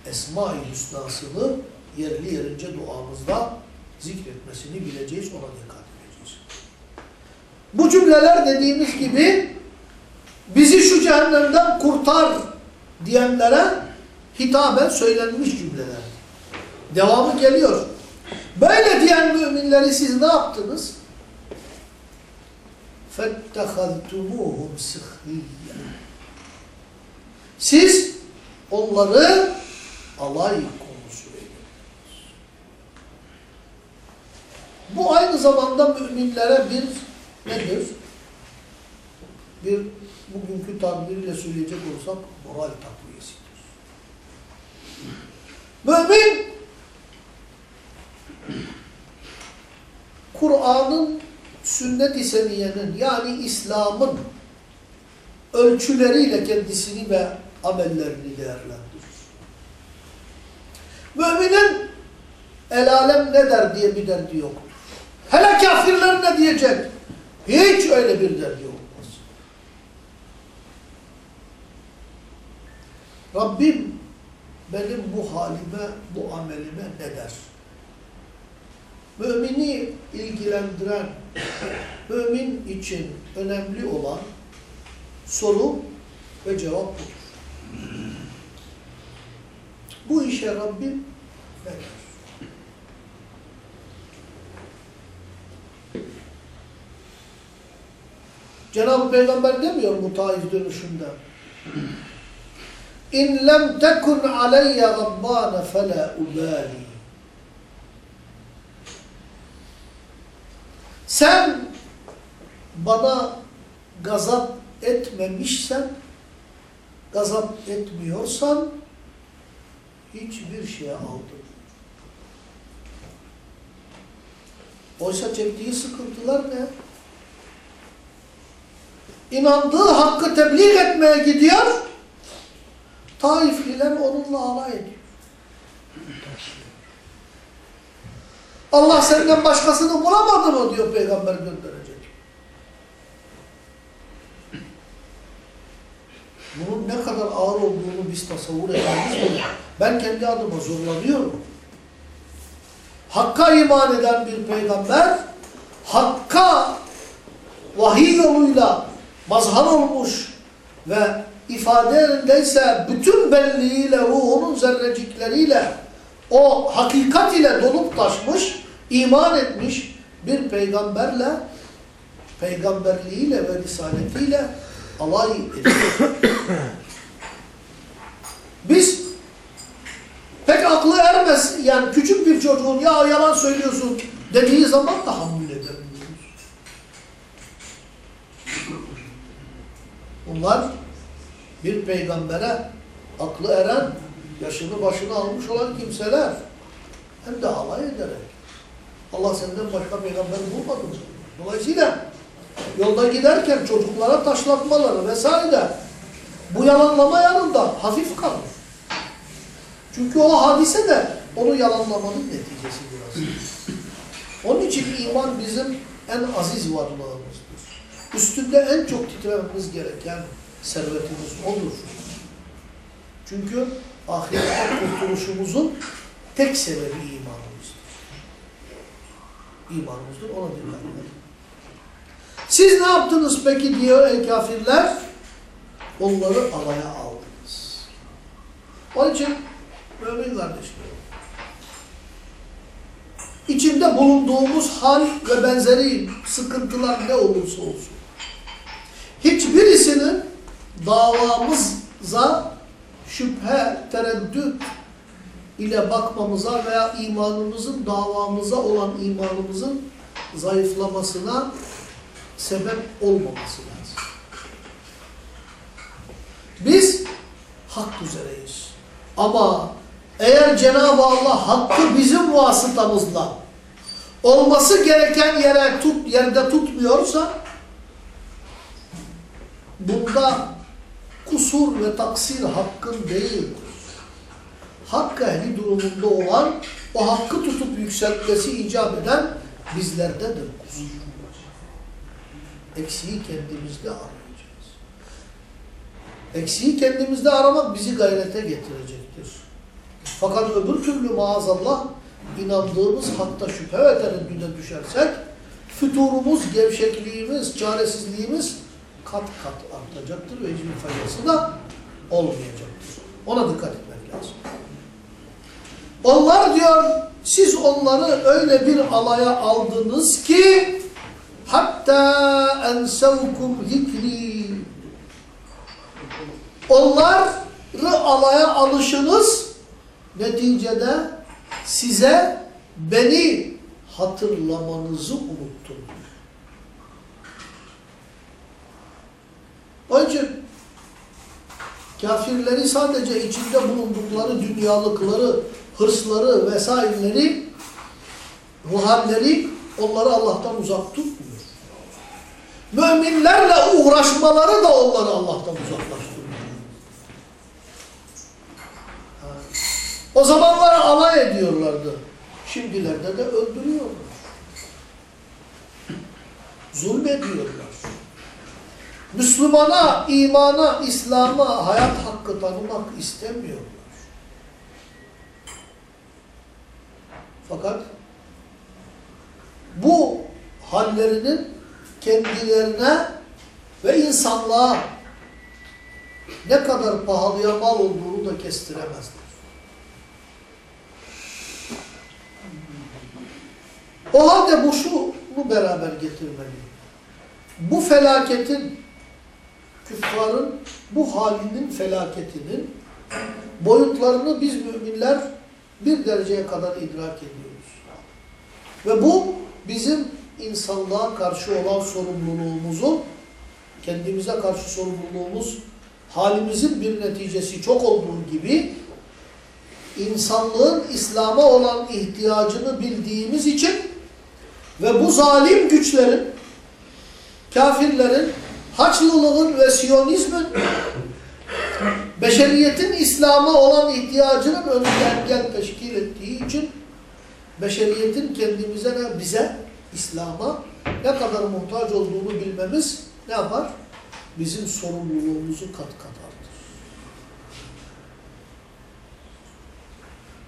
Esma-i Hüsna'sını yerli yerince duamızda zikretmesini bileceğiz, ona dikkat edeceğiz. Bu cümleler dediğimiz gibi bizi şu cehennemden kurtar diyenlere hitaben söylenmiş cümleler. Devamı geliyor. Böyle diyen müminleri siz ne yaptınız? فَاتَّخَذْتُمُوهُمْ سِخْرِيًّا Siz onları alay konusu ediniz. Bu aynı zamanda müminlere bir nedir? Bir bugünkü tabiriyle söyleyecek olsak moral takviyesidir. Mümin Kur'an'ın sünnet-i seniyenin yani İslam'ın ölçüleriyle kendisini ve amellerini değerlendirir. Müminin el alem ne der diye bir derdi yoktur. Hele kafirler ne diyecek? Hiç öyle bir derdi olmaz. Rabbim benim bu halime, bu amelime ne der? Mümini ilgilendiren, mümin için önemli olan soru ve cevap budur. Bu işe Rabbim der? Cenab-ı Peygamber demiyor mu Taif dönüşünde? İn lem tekun aleyye gabbâne felâ ubâli. Sen bana gazap etmemişsen, gazap etmiyorsan hiçbir şeye aldım. Oysa çektiği sıkıntılar ne? İnandığı hakkı tebliğ etmeye gidiyor, Taifliler onunla alay ediyor. Allah senden başkasını bulamadı mı diyor peygamber gönderecek. Bunun ne kadar ağır olduğunu biz tasavvur edemeyiz mi? Ben kendi adıma zorlanıyorum. Hakka iman eden bir peygamber, Hakka vahiy yoluyla mazhar olmuş ve ifadelerindeyse bütün benliğiyle, ruhunun zerrecikleriyle o hakikat ile dolup taşmış, iman etmiş bir peygamberle, peygamberliğiyle ve risaletiyle alay ediyor. Biz pek aklı ermez, yani küçük bir çocuğun ya yalan söylüyorsun dediği zaman tahammül edemiyoruz. Bunlar bir peygambere aklı eren, yaşını başını almış olan kimseler hem de alay ederek Allah senden başka peygamber bulmadı mı? Dolayısıyla yolda giderken çocuklara taşlatmaları vesaire bu yalanlama yanında hafif kalır. Çünkü o hadise de onu yalanlamanın neticesi biraz. Onun için iman bizim en aziz varlığımızdır. Üstünde en çok titrememiz gereken servetimiz odur. Çünkü ahirette kurtuluşumuzun tek sebebi imanımızdır. İmanımızdır, ona dikkat edelim. Siz ne yaptınız peki diyor ey kafirler? Onları alaya aldınız. Onun için mümin kardeşlerim, içinde bulunduğumuz hal ve benzeri sıkıntılar ne olursa olsun, hiçbirisinin davamıza şüphe, tereddüt ile bakmamıza veya imanımızın davamıza olan imanımızın zayıflamasına sebep olmaması lazım. Biz hak üzereyiz. Ama eğer Cenab-ı Allah hakkı bizim vasıtamızla olması gereken yere tut, yerde tutmuyorsa bunda kusur ve taksir hakkın değildir. Hak ehli durumunda olan o hakkı tutup yükseltmesi icap eden bizlerdedir kusur. Eksiği kendimizde arayacağız. Eksiği kendimizde aramak bizi gayrete getirecektir. Fakat öbür türlü maazallah inandığımız hakta şüphe ve tereddüde düşersek füturumuz, gevşekliğimiz, çaresizliğimiz kat kat artacaktır ve hiçbir faydası da olmayacaktır. Ona dikkat etmek lazım. Onlar diyor siz onları öyle bir alaya aldınız ki hatta ensevkum zikri onları alaya alışınız neticede size beni hatırlamanızı unuttum. Onun için kafirleri sadece içinde bulundukları dünyalıkları, hırsları vesaireleri, ruhalleri onları Allah'tan uzak tutmuyor. Müminlerle uğraşmaları da onları Allah'tan uzaklaştırıyor. O zamanlar alay ediyorlardı. Şimdilerde de öldürüyorlar. Zulmediyorlar. Müslümana, imana, İslam'a hayat hakkı tanımak istemiyorlar. Fakat bu hallerinin kendilerine ve insanlığa ne kadar pahalıya mal olduğunu da kestiremezler. O halde bu şunu beraber getirmeli. Bu felaketin, küffarın bu halinin felaketinin boyutlarını biz müminler bir dereceye kadar idrak ediyoruz. Ve bu bizim insanlığa karşı olan sorumluluğumuzun, kendimize karşı sorumluluğumuz, halimizin bir neticesi çok olduğu gibi, insanlığın İslam'a olan ihtiyacını bildiğimiz için ve bu zalim güçlerin, kafirlerin, Haçlılığın ve Siyonizmin beşeriyetin İslam'a olan ihtiyacının önünde engel teşkil ettiği için beşeriyetin kendimize ve bize, İslam'a ne kadar muhtaç olduğunu bilmemiz ne yapar? Bizim sorumluluğumuzu kat kat artır.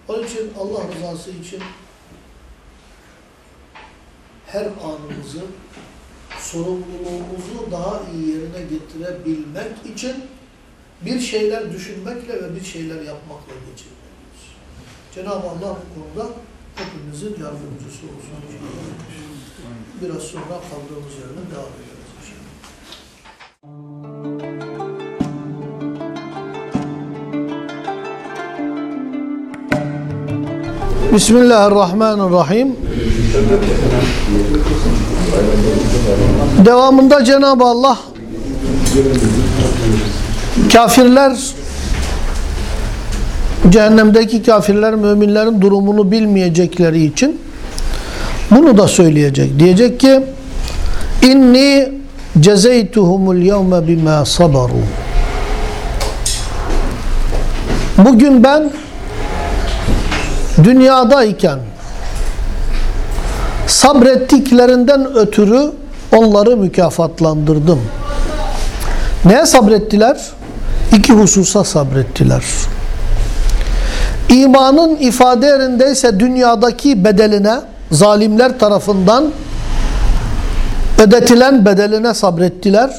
Onun için Allah rızası için her anımızı, sorumluluğumuzu daha iyi yerine getirebilmek için bir şeyler düşünmekle ve bir şeyler yapmakla geçirmeliyiz. Cenab-ı Allah bu konuda hepimizin yardımcısı olsun. Biraz sonra kaldığımız yerden devam ederiz inşallah. Bismillahirrahmanirrahim. Devamında Cenab-ı Allah kafirler cehennemdeki kafirler müminlerin durumunu bilmeyecekleri için bunu da söyleyecek. Diyecek ki inni cezeytuhumul yevme bima sabaru Bugün ben dünyadayken sabrettiklerinden ötürü onları mükafatlandırdım. Neye sabrettiler? İki hususa sabrettiler. İmanın ifade yerindeyse dünyadaki bedeline, zalimler tarafından ödetilen bedeline sabrettiler.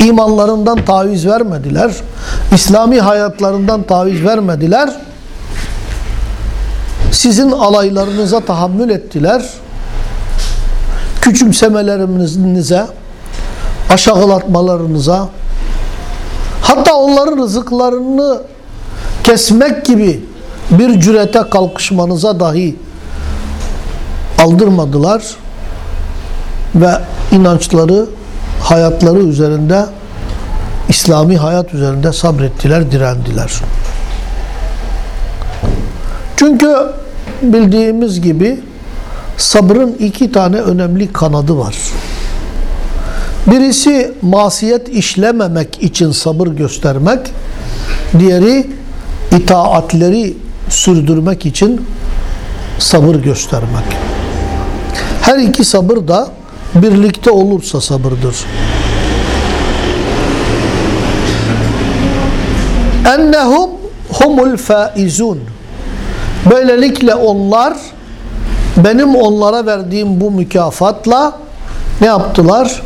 İmanlarından taviz vermediler. İslami hayatlarından taviz vermediler. Sizin alaylarınıza tahammül ettiler. Küçümsemelerinize, aşağılatmalarınıza, hatta onların rızıklarını kesmek gibi bir cürete kalkışmanıza dahi aldırmadılar ve inançları, hayatları üzerinde, İslami hayat üzerinde sabrettiler, direndiler. Çünkü bildiğimiz gibi sabrın iki tane önemli kanadı var. Birisi masiyet işlememek için sabır göstermek, diğeri itaatleri sürdürmek için sabır göstermek. Her iki sabır da birlikte olursa sabırdır. Ennehum humul faizun. Böylelikle onlar benim onlara verdiğim bu mükafatla ne yaptılar?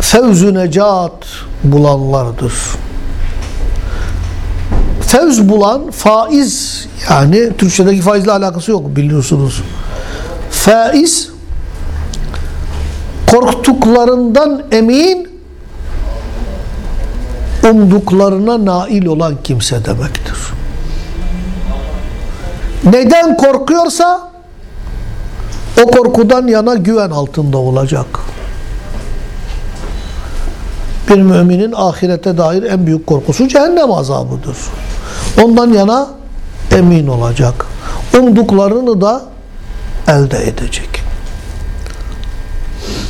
Fevzü necat bulanlardır. fevz bulan faiz yani Türkçedeki faizle alakası yok biliyorsunuz. Faiz korktuklarından emin umduklarına nail olan kimse demektir. Neden korkuyorsa o korkudan yana güven altında olacak. Bir müminin ahirete dair en büyük korkusu cehennem azabıdır. Ondan yana emin olacak. Umduklarını da elde edecek.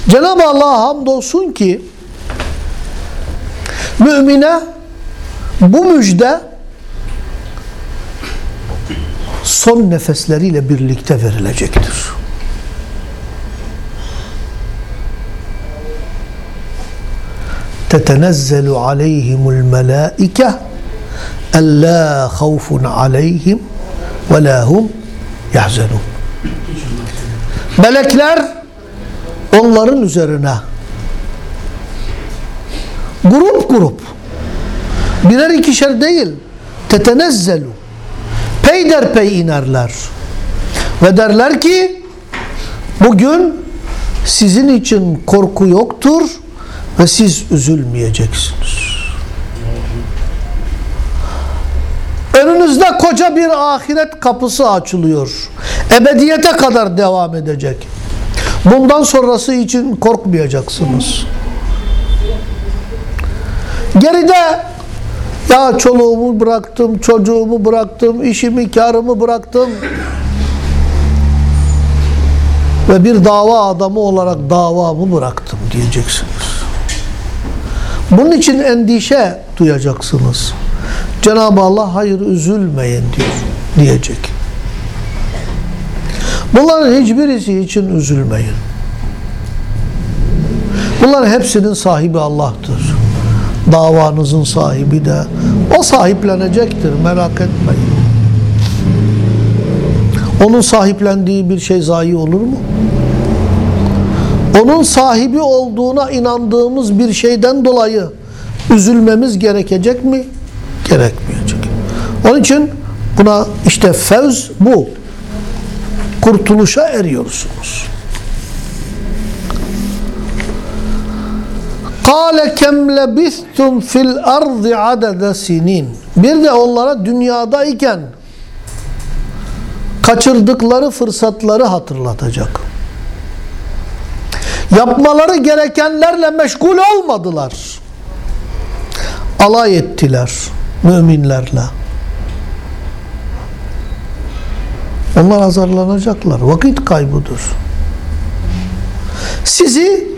Cenab-ı Allah'a hamdolsun ki mümine bu müjde son nefesleriyle birlikte verilecektir. تتنزل عليهم الملائكة ألا خوف عليهم ولا هم يحزنون Melekler onların üzerine grup grup birer ikişer değil tetenezzelu peyderpey inerler ve derler ki bugün sizin için korku yoktur ve siz üzülmeyeceksiniz. Önünüzde koca bir ahiret kapısı açılıyor. Ebediyete kadar devam edecek. Bundan sonrası için korkmayacaksınız. Geride ya çoluğumu bıraktım, çocuğumu bıraktım, işimi, karımı bıraktım. Ve bir dava adamı olarak davamı bıraktım diyeceksiniz. Bunun için endişe duyacaksınız. Cenab-ı Allah hayır üzülmeyin diyor, diyecek. Bunların hiçbirisi için üzülmeyin. Bunların hepsinin sahibi Allah'tır. Davanızın sahibi de o sahiplenecektir merak etmeyin. Onun sahiplendiği bir şey zayi olur mu? Onun sahibi olduğuna inandığımız bir şeyden dolayı üzülmemiz gerekecek mi? Gerekmeyecek. Onun için buna işte fevz bu. Kurtuluşa eriyorsunuz. Kale kem lebistum fil ardı adede sinin. Bir de onlara dünyadayken kaçırdıkları fırsatları hatırlatacak. Yapmaları gerekenlerle meşgul olmadılar. Alay ettiler müminlerle. Onlar azarlanacaklar. Vakit kaybıdır. Sizi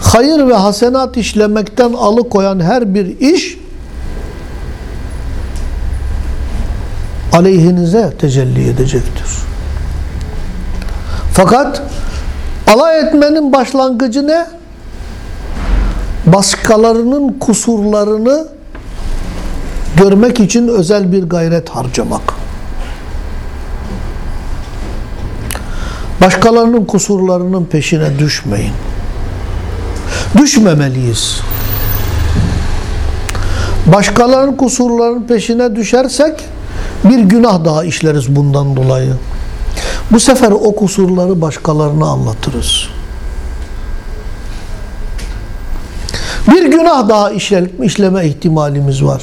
hayır ve hasenat işlemekten alıkoyan her bir iş aleyhinize tecelli edecektir. Fakat alay etmenin başlangıcı ne? Başkalarının kusurlarını görmek için özel bir gayret harcamak. Başkalarının kusurlarının peşine düşmeyin. Düşmemeliyiz. Başkalarının kusurlarının peşine düşersek bir günah daha işleriz bundan dolayı. Bu sefer o kusurları başkalarına anlatırız. Bir günah daha işleme ihtimalimiz var.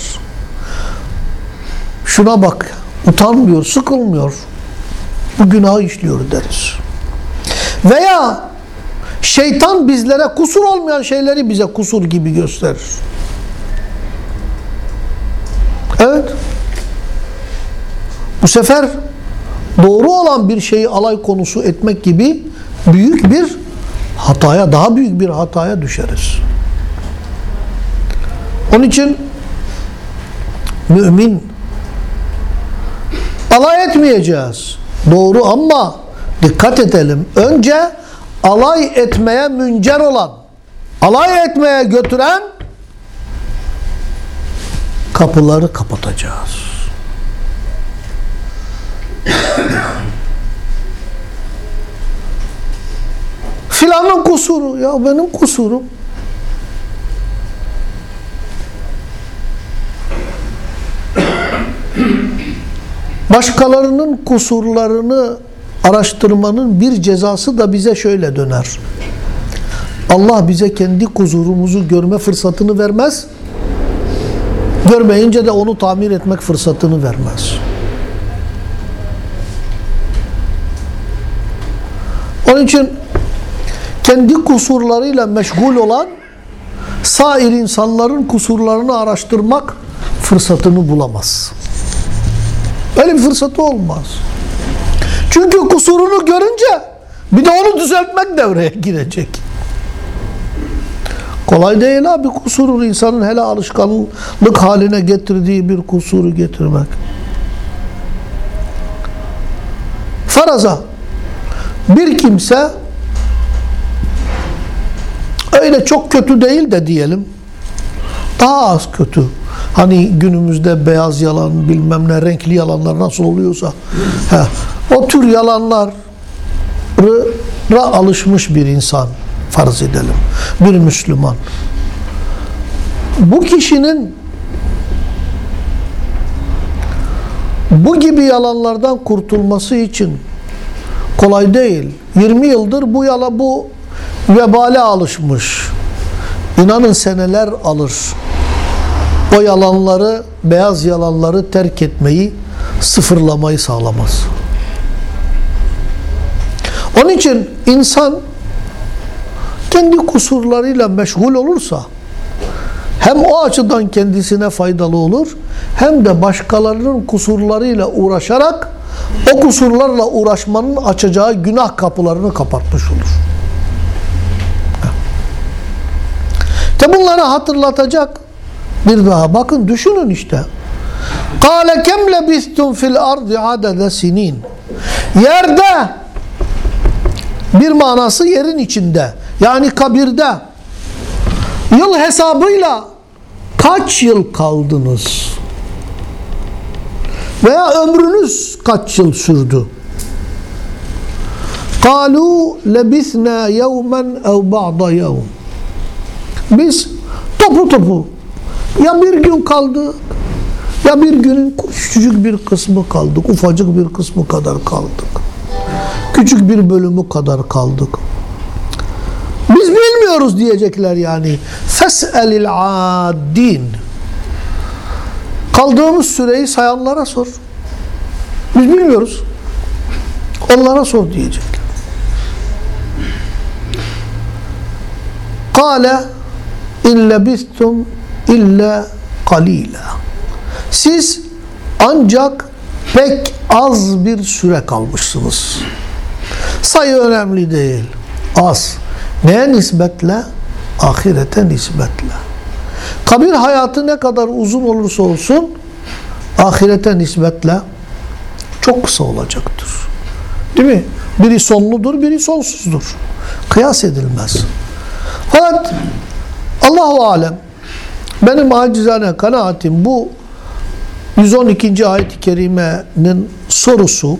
Şuna bak, utanmıyor, sıkılmıyor. Bu günahı işliyor deriz. Veya şeytan bizlere kusur olmayan şeyleri bize kusur gibi gösterir. Evet. Bu sefer doğru olan bir şeyi alay konusu etmek gibi büyük bir hataya, daha büyük bir hataya düşeriz. Onun için mümin alay etmeyeceğiz. Doğru ama dikkat edelim. Önce alay etmeye müncer olan, alay etmeye götüren kapıları kapatacağız. Filanın kusuru. Ya benim kusurum. Başkalarının kusurlarını araştırmanın bir cezası da bize şöyle döner. Allah bize kendi kusurumuzu görme fırsatını vermez. Görmeyince de onu tamir etmek fırsatını vermez. Onun için kendi kusurlarıyla meşgul olan sair insanların kusurlarını araştırmak fırsatını bulamaz. Öyle bir fırsatı olmaz. Çünkü kusurunu görünce bir de onu düzeltmek devreye girecek. Kolay değil abi kusuru insanın hele alışkanlık haline getirdiği bir kusuru getirmek. Faraza bir kimse öyle çok kötü değil de diyelim daha az kötü. Hani günümüzde beyaz yalan bilmem ne renkli yalanlar nasıl oluyorsa he, o tür yalanlara alışmış bir insan farz edelim. Bir Müslüman. Bu kişinin bu gibi yalanlardan kurtulması için kolay değil. 20 yıldır bu yala bu vebale alışmış. İnanın seneler alır. O yalanları, beyaz yalanları terk etmeyi, sıfırlamayı sağlamaz. Onun için insan kendi kusurlarıyla meşgul olursa hem o açıdan kendisine faydalı olur hem de başkalarının kusurlarıyla uğraşarak o kusurlarla uğraşmanın açacağı günah kapılarını kapatmış olur. De bunları hatırlatacak bir daha bakın düşünün işte. Kale kem lebistum fil ardi adede sinin. Yerde bir manası yerin içinde. Yani kabirde. Yıl hesabıyla kaç yıl kaldınız? Veya ömrünüz kaç yıl sürdü? قالوا لبثنا يوما أو بعض يوم biz topu topu ya bir gün kaldık ya bir günün küçücük bir kısmı kaldık ufacık bir kısmı kadar kaldık küçük bir bölümü kadar kaldık. Biz bilmiyoruz diyecekler yani. Fes'elil addin kaldığımız süreyi sayanlara sor. Biz bilmiyoruz. Onlara sor diyecekler. Kale in lebistum illa kalila. Siz ancak pek az bir süre kalmışsınız. Sayı önemli değil. Az. Neye nispetle? Ahirete nispetle. Kabir hayatı ne kadar uzun olursa olsun ahirete nispetle çok kısa olacaktır. Değil mi? Biri sonludur, biri sonsuzdur. Kıyas edilmez. Fakat Allahu alem benim acizane kanaatim bu 112. ayet-i kerimenin sorusu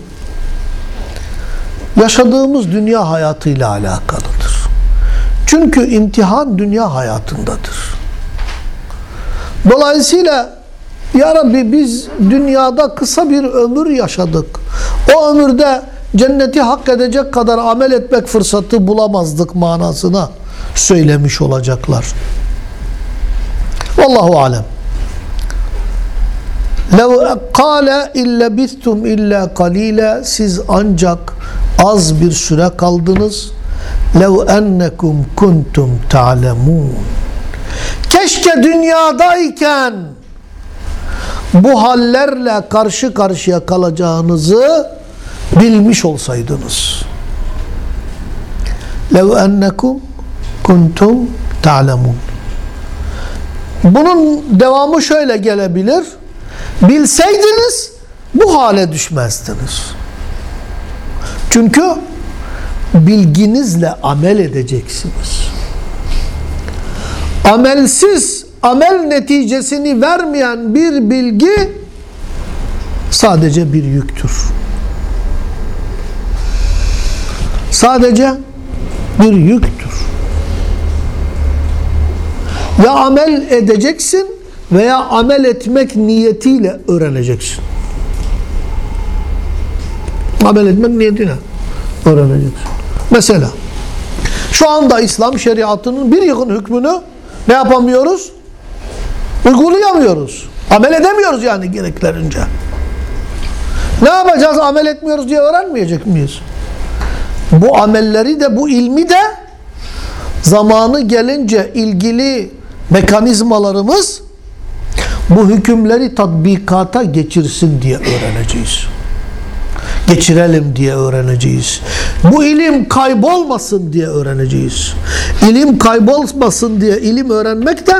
yaşadığımız dünya hayatıyla alakalıdır. Çünkü imtihan dünya hayatındadır. Dolayısıyla Ya Rabbi biz dünyada kısa bir ömür yaşadık. O ömürde cenneti hak edecek kadar amel etmek fırsatı bulamazdık manasına söylemiş olacaklar. Vallahu alem. Lev kâle illa bistum illa kalile siz ancak az bir süre kaldınız. Lev ennekum kuntum ta'lemun. Keşke dünyadayken bu hallerle karşı karşıya kalacağınızı bilmiş olsaydınız. Lev ennekum kuntum ta'lemun. Bunun devamı şöyle gelebilir. Bilseydiniz bu hale düşmezdiniz. Çünkü bilginizle amel edeceksiniz. Amelsiz, amel neticesini vermeyen bir bilgi sadece bir yüktür. Sadece bir yüktür. Ya amel edeceksin veya amel etmek niyetiyle öğreneceksin. Amel etmek niyetine öğreneceksin. Mesela şu anda İslam şeriatının bir yığın hükmünü ne yapamıyoruz? Uygulayamıyoruz. Amel edemiyoruz yani gereklerince. Ne yapacağız? Amel etmiyoruz diye öğrenmeyecek miyiz? Bu amelleri de bu ilmi de zamanı gelince ilgili mekanizmalarımız bu hükümleri tatbikata geçirsin diye öğreneceğiz. Geçirelim diye öğreneceğiz. Bu ilim kaybolmasın diye öğreneceğiz. İlim kaybolmasın diye ilim öğrenmek de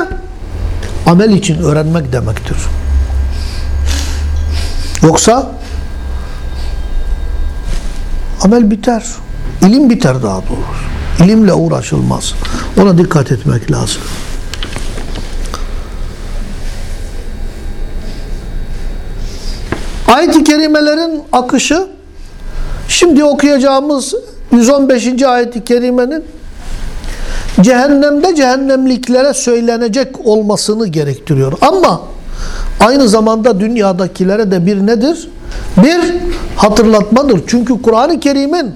amel için öğrenmek demektir. Yoksa amel biter. İlim biter daha doğrusu. İlimle uğraşılmaz. Ona dikkat etmek lazım. Ayet-i kerimelerin akışı şimdi okuyacağımız 115. ayet-i kerimenin cehennemde cehennemliklere söylenecek olmasını gerektiriyor. Ama aynı zamanda dünyadakilere de bir nedir? Bir hatırlatmadır. Çünkü Kur'an-ı Kerim'in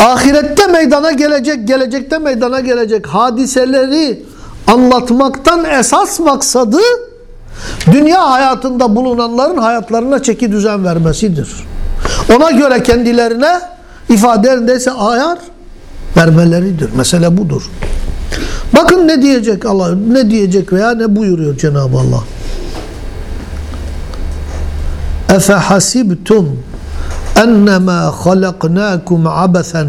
ahirette meydana gelecek, gelecekte meydana gelecek hadiseleri anlatmaktan esas maksadı dünya hayatında bulunanların hayatlarına çeki düzen vermesidir. Ona göre kendilerine ifade yerindeyse ayar vermeleridir. Mesele budur. Bakın ne diyecek Allah, ne diyecek veya ne buyuruyor Cenab-ı Allah. Efe hasibtum ennemâ halaknâkum abesen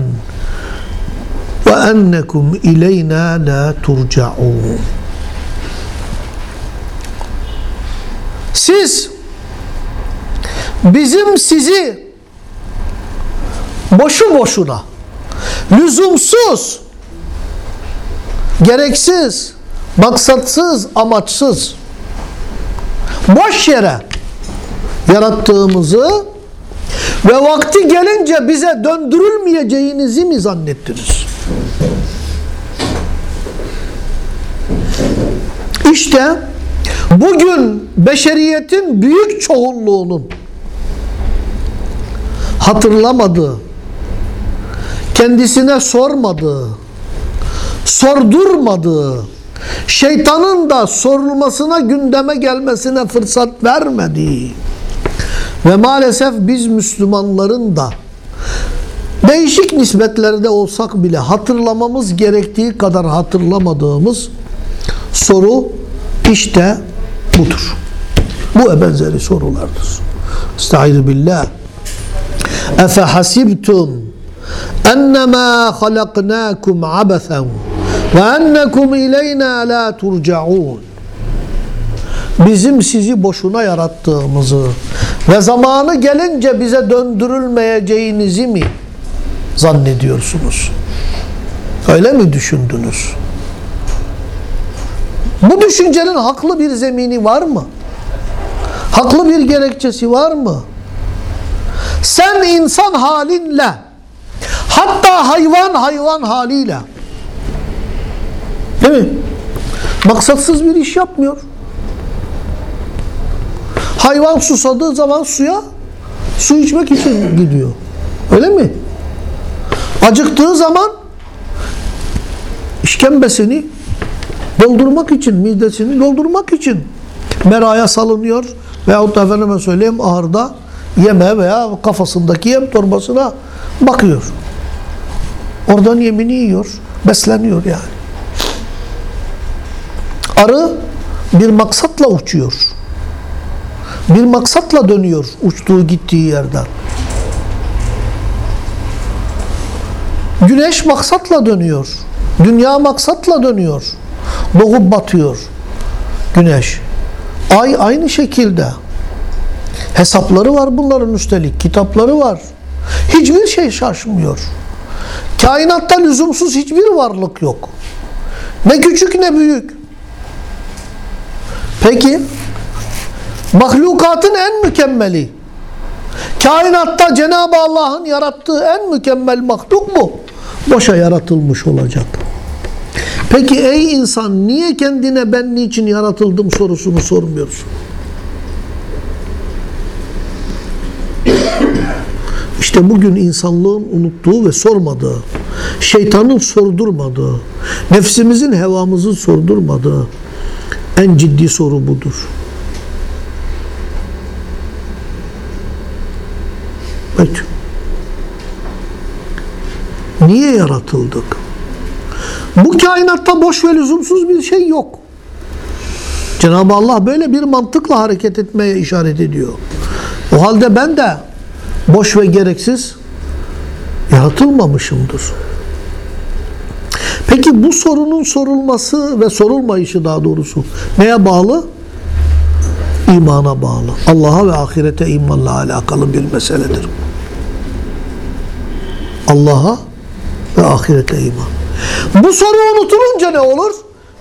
ve ennekum ileyna la turca'un. Siz bizim sizi boşu boşuna lüzumsuz gereksiz maksatsız amaçsız boş yere yarattığımızı ve vakti gelince bize döndürülmeyeceğinizi mi zannettiniz? İşte bugün beşeriyetin büyük çoğunluğunun hatırlamadığı, kendisine sormadığı, sordurmadığı, şeytanın da sorulmasına gündeme gelmesine fırsat vermediği ve maalesef biz Müslümanların da değişik nisbetlerde olsak bile hatırlamamız gerektiği kadar hatırlamadığımız soru işte budur. Bu ve benzeri sorulardır. Estaizu billah. Efe hasibtum ennemâ halaknâkum abesen ve ennekum ileyna la turcaun. Bizim sizi boşuna yarattığımızı ve zamanı gelince bize döndürülmeyeceğinizi mi zannediyorsunuz? Öyle mi düşündünüz? Bu düşüncenin haklı bir zemini var mı? Haklı bir gerekçesi var mı? Sen insan halinle hatta hayvan hayvan haliyle değil mi? Maksatsız bir iş yapmıyor. Hayvan susadığı zaman suya su içmek için gidiyor. Öyle mi? Acıktığı zaman işkembesini doldurmak için, midesini doldurmak için meraya salınıyor veyahut da efendime söyleyeyim ahırda yeme veya kafasındaki yem torbasına bakıyor. Oradan yemini yiyor, besleniyor yani. Arı bir maksatla uçuyor. Bir maksatla dönüyor uçtuğu gittiği yerden. Güneş maksatla dönüyor. Dünya maksatla dönüyor. Doğup batıyor güneş. Ay aynı şekilde. Hesapları var bunların üstelik. Kitapları var. Hiçbir şey şaşmıyor. Kainatta lüzumsuz hiçbir varlık yok. Ne küçük ne büyük. Peki mahlukatın en mükemmeli kainatta Cenab-ı Allah'ın yarattığı en mükemmel mahluk mu? Boşa yaratılmış olacak. Peki ey insan niye kendine ben niçin yaratıldım sorusunu sormuyorsun? İşte bugün insanlığın unuttuğu ve sormadığı, şeytanın sordurmadığı, nefsimizin hevamızın sordurmadığı en ciddi soru budur. Peki. Niye yaratıldık? Bu kainatta boş ve lüzumsuz bir şey yok. Cenab-ı Allah böyle bir mantıkla hareket etmeye işaret ediyor. O halde ben de boş ve gereksiz yaratılmamışımdır. Peki bu sorunun sorulması ve sorulmayışı daha doğrusu neye bağlı? İmana bağlı. Allah'a ve ahirete imanla alakalı bir meseledir. Allah'a ve ahirete iman. Bu soru unutulunca ne olur?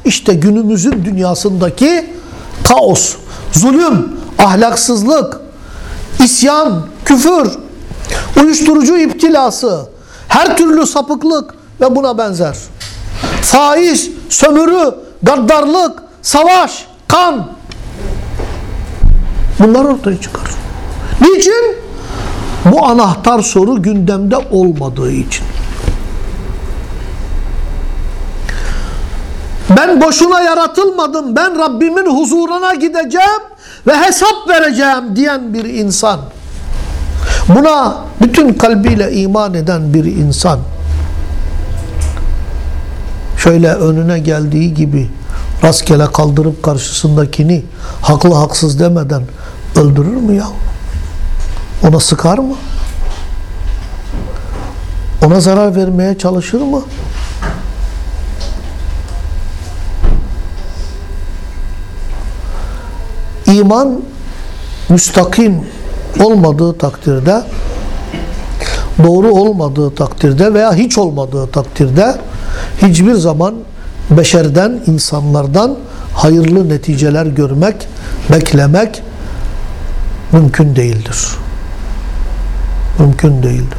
İşte günümüzün dünyasındaki kaos, zulüm, ahlaksızlık, isyan, küfür, uyuşturucu iptilası, her türlü sapıklık ve buna benzer. Faiz, sömürü, gaddarlık, savaş, kan. Bunlar ortaya çıkar. Niçin? Bu anahtar soru gündemde olmadığı için. Ben boşuna yaratılmadım. Ben Rabbimin huzuruna gideceğim ve hesap vereceğim diyen bir insan. Buna bütün kalbiyle iman eden bir insan. Şöyle önüne geldiği gibi rastgele kaldırıp karşısındakini haklı haksız demeden öldürür mü ya? Ona sıkar mı? Ona zarar vermeye çalışır mı? İman müstakim olmadığı takdirde doğru olmadığı takdirde veya hiç olmadığı takdirde hiçbir zaman beşerden, insanlardan hayırlı neticeler görmek, beklemek mümkün değildir. Mümkün değildir.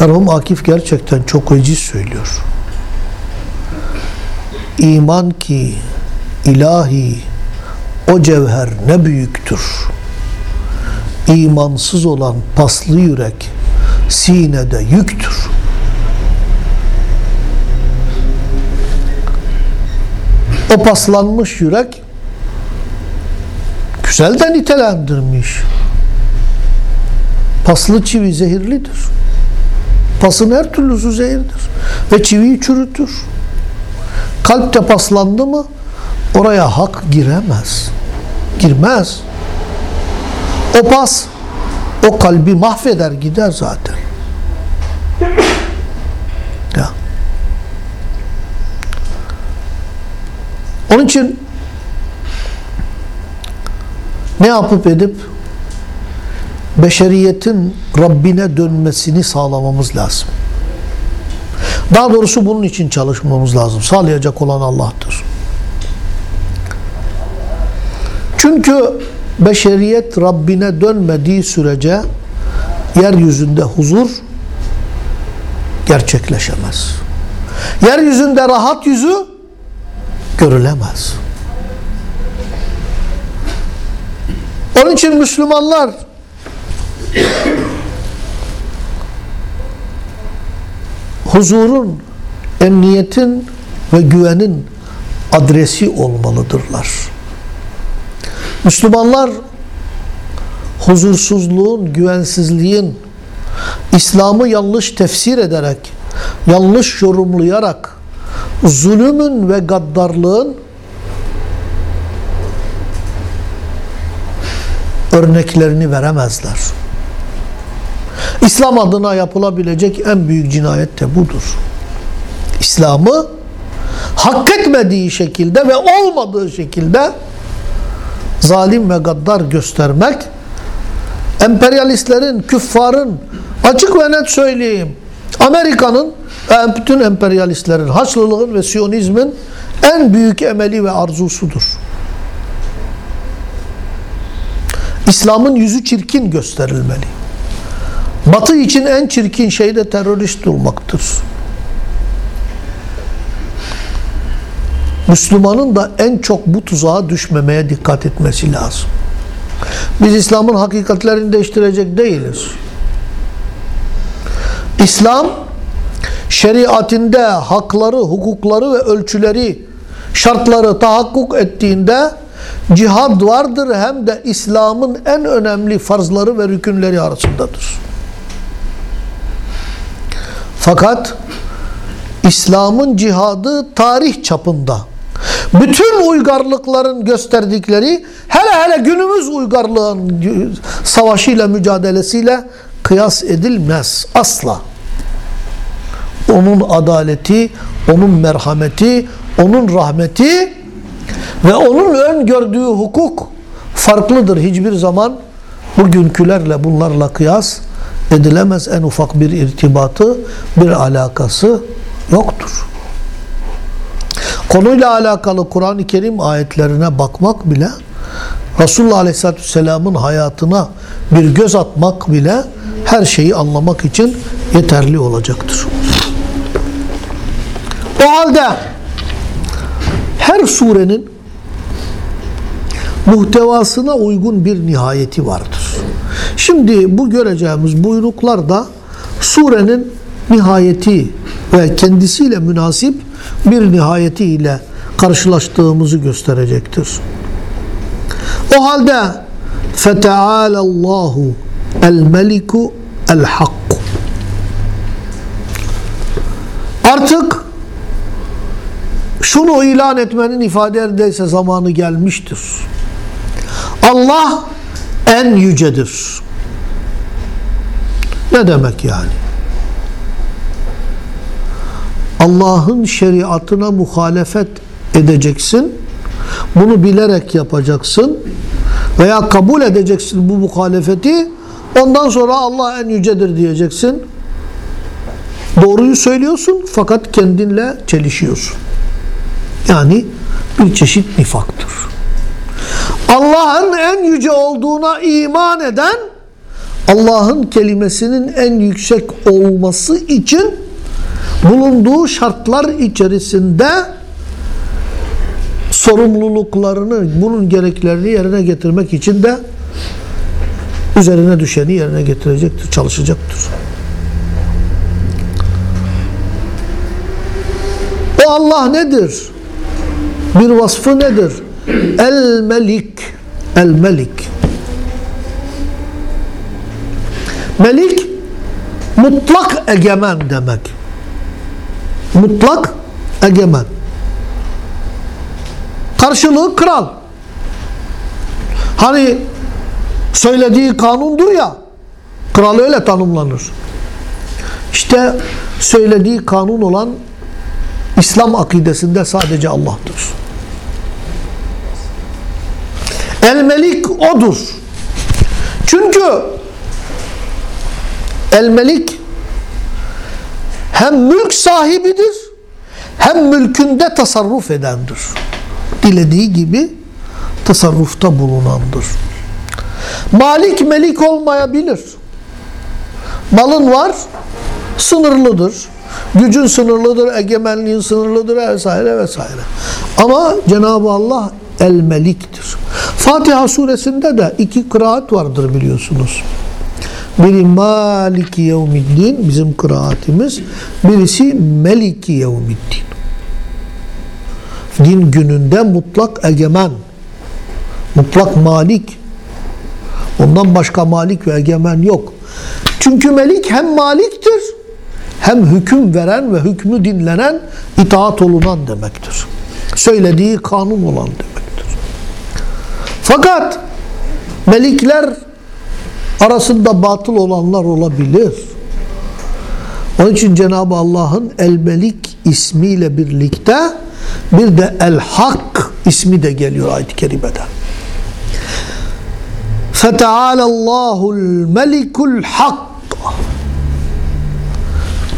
Merhum Akif gerçekten çok veciz söylüyor. İman ki ilahi o cevher ne büyüktür. İmansız olan paslı yürek sinede yüktür. O paslanmış yürek güzel de nitelendirmiş. Paslı çivi zehirlidir. Pasın her türlüsü zehirdir. Ve çiviyi çürütür. Kalp de paslandı mı oraya hak giremez. Girmez. O pas o kalbi mahveder gider zaten. Ya. Onun için ne yapıp edip beşeriyetin Rabbine dönmesini sağlamamız lazım. Daha doğrusu bunun için çalışmamız lazım. Sağlayacak olan Allah'tır. Çünkü beşeriyet Rabbine dönmediği sürece yeryüzünde huzur gerçekleşemez. Yeryüzünde rahat yüzü görülemez. Onun için Müslümanlar huzurun, emniyetin ve güvenin adresi olmalıdırlar. Müslümanlar huzursuzluğun, güvensizliğin, İslam'ı yanlış tefsir ederek, yanlış yorumlayarak, zulümün ve gaddarlığın örneklerini veremezler. İslam adına yapılabilecek en büyük cinayet de budur. İslam'ı hak etmediği şekilde ve olmadığı şekilde zalim ve gaddar göstermek, emperyalistlerin, küffarın, açık ve net söyleyeyim, Amerika'nın ve bütün emperyalistlerin, Haçlılığın ve Siyonizmin en büyük emeli ve arzusudur. İslam'ın yüzü çirkin gösterilmeli. Batı için en çirkin şey de terörist olmaktır. Müslümanın da en çok bu tuzağa düşmemeye dikkat etmesi lazım. Biz İslam'ın hakikatlerini değiştirecek değiliz. İslam şeriatinde hakları, hukukları ve ölçüleri, şartları tahakkuk ettiğinde cihad vardır hem de İslam'ın en önemli farzları ve rükünleri arasındadır. Fakat İslam'ın cihadı tarih çapında bütün uygarlıkların gösterdikleri hele hele günümüz uygarlığın savaşıyla mücadelesiyle kıyas edilmez asla. Onun adaleti, onun merhameti, onun rahmeti ve onun öngördüğü hukuk farklıdır. Hiçbir zaman bugünkülerle bunlarla kıyas edilemez. En ufak bir irtibatı, bir alakası yoktur. Konuyla alakalı Kur'an-ı Kerim ayetlerine bakmak bile Resulullah Aleyhisselatü Vesselam'ın hayatına bir göz atmak bile her şeyi anlamak için yeterli olacaktır. O halde her surenin muhtevasına uygun bir nihayeti vardır. Şimdi bu göreceğimiz buyruklar da surenin nihayeti ve kendisiyle münasip bir nihayeti ile karşılaştığımızı gösterecektir. O halde فَتَعَالَ اللّٰهُ الْمَلِكُ الْحَقُّ Artık şunu ilan etmenin ifade erdeyse zamanı gelmiştir. Allah en yücedir. Ne demek yani? Allah'ın şeriatına muhalefet edeceksin. Bunu bilerek yapacaksın. Veya kabul edeceksin bu muhalefeti. Ondan sonra Allah en yücedir diyeceksin. Doğruyu söylüyorsun fakat kendinle çelişiyorsun. Yani bir çeşit nifaktır. Allah'ın en yüce olduğuna iman eden Allah'ın kelimesinin en yüksek olması için bulunduğu şartlar içerisinde sorumluluklarını, bunun gereklerini yerine getirmek için de üzerine düşeni yerine getirecektir, çalışacaktır. O Allah nedir? Bir vasfı nedir? El-Melik. El-Melik. Melik mutlak egemen demek. Mutlak egemen. Karşılığı kral. Hani söylediği kanundur ya, kral öyle tanımlanır. İşte söylediği kanun olan İslam akidesinde sadece Allah'tır. El-Melik odur. Çünkü El-Melik hem mülk sahibidir hem mülkünde tasarruf edendir. Dilediği gibi tasarrufta bulunandır. Malik melik olmayabilir. Malın var, sınırlıdır. Gücün sınırlıdır, egemenliğin sınırlıdır vesaire vesaire. Ama Cenab-ı Allah el-meliktir. Fatiha suresinde de iki kıraat vardır biliyorsunuz. Biri Maliki Yevmiddin bizim kıraatimiz. Birisi Meliki Yevmiddin. Din gününde mutlak egemen. Mutlak malik. Ondan başka malik ve egemen yok. Çünkü melik hem maliktir hem hüküm veren ve hükmü dinlenen itaat olunan demektir. Söylediği kanun olan demektir. Fakat melikler arasında batıl olanlar olabilir. Onun için Cenab-ı Allah'ın El-Melik ismiyle birlikte bir de El-Hak ismi de geliyor ayet-i kerimede. فَتَعَالَ اللّٰهُ الْمَلِكُ الْحَقِّ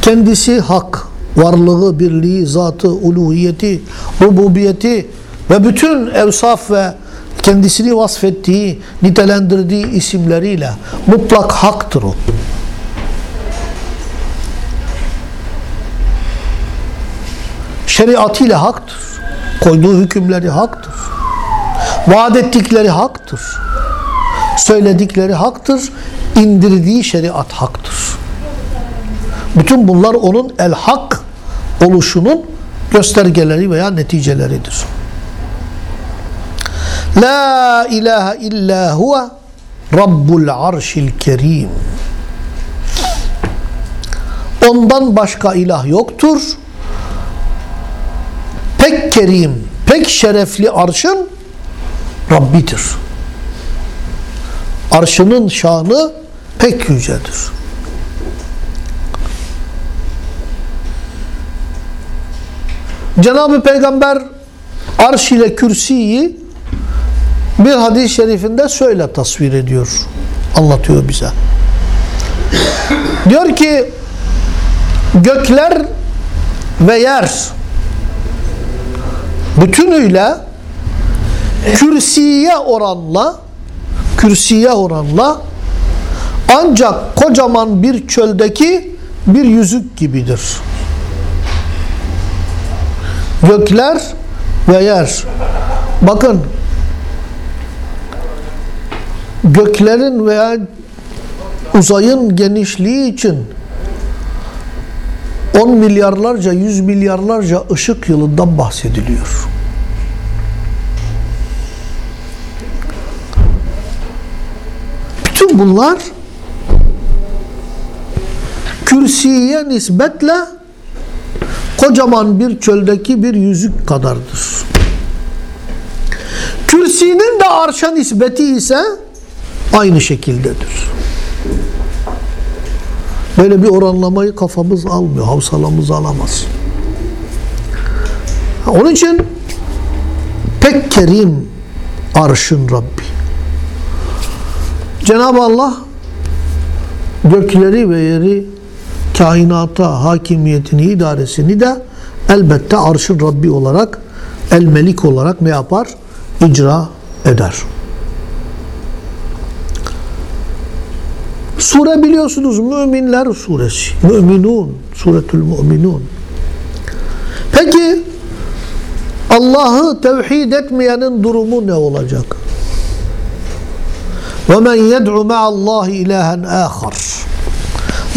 Kendisi hak, varlığı, birliği, zatı, uluhiyeti, rububiyeti ve bütün evsaf ve kendisini vasfettiği, nitelendirdiği isimleriyle mutlak haktır o. Şeriatıyla haktır. Koyduğu hükümleri haktır. Vaat ettikleri haktır. Söyledikleri haktır. indirdiği şeriat haktır. Bütün bunlar onun el hak oluşunun göstergeleri veya neticeleridir. La ilahe illa huve Rabbul arşil kerim. Ondan başka ilah yoktur. Pek kerim, pek şerefli arşın Rabbidir. Arşının şanı pek yücedir. Cenab-ı Peygamber arş ile kürsiyi bir hadis-i şerifinde şöyle tasvir ediyor, anlatıyor bize. Diyor ki gökler ve yer bütünüyle kürsiye oranla kürsiye oranla ancak kocaman bir çöldeki bir yüzük gibidir. Gökler ve yer. Bakın göklerin veya uzayın genişliği için 10 milyarlarca, 100 milyarlarca ışık yılından bahsediliyor. Bütün bunlar kürsüye nispetle kocaman bir çöldeki bir yüzük kadardır. Kürsinin de arşa nisbeti ise aynı şekildedir. Böyle bir oranlamayı kafamız almıyor, havsalamız alamaz. Onun için pek kerim arşın Rabbi. Cenab-ı Allah gökleri ve yeri kainata hakimiyetini, idaresini de elbette arşın Rabbi olarak, el melik olarak ne yapar? İcra eder. Sure biliyorsunuz Müminler suresi. Müminun, suretül müminun. Peki Allah'ı tevhid etmeyenin durumu ne olacak? وَمَنْ يَدْعُ مَعَ اللّٰهِ اِلَٰهًا آخَرٍ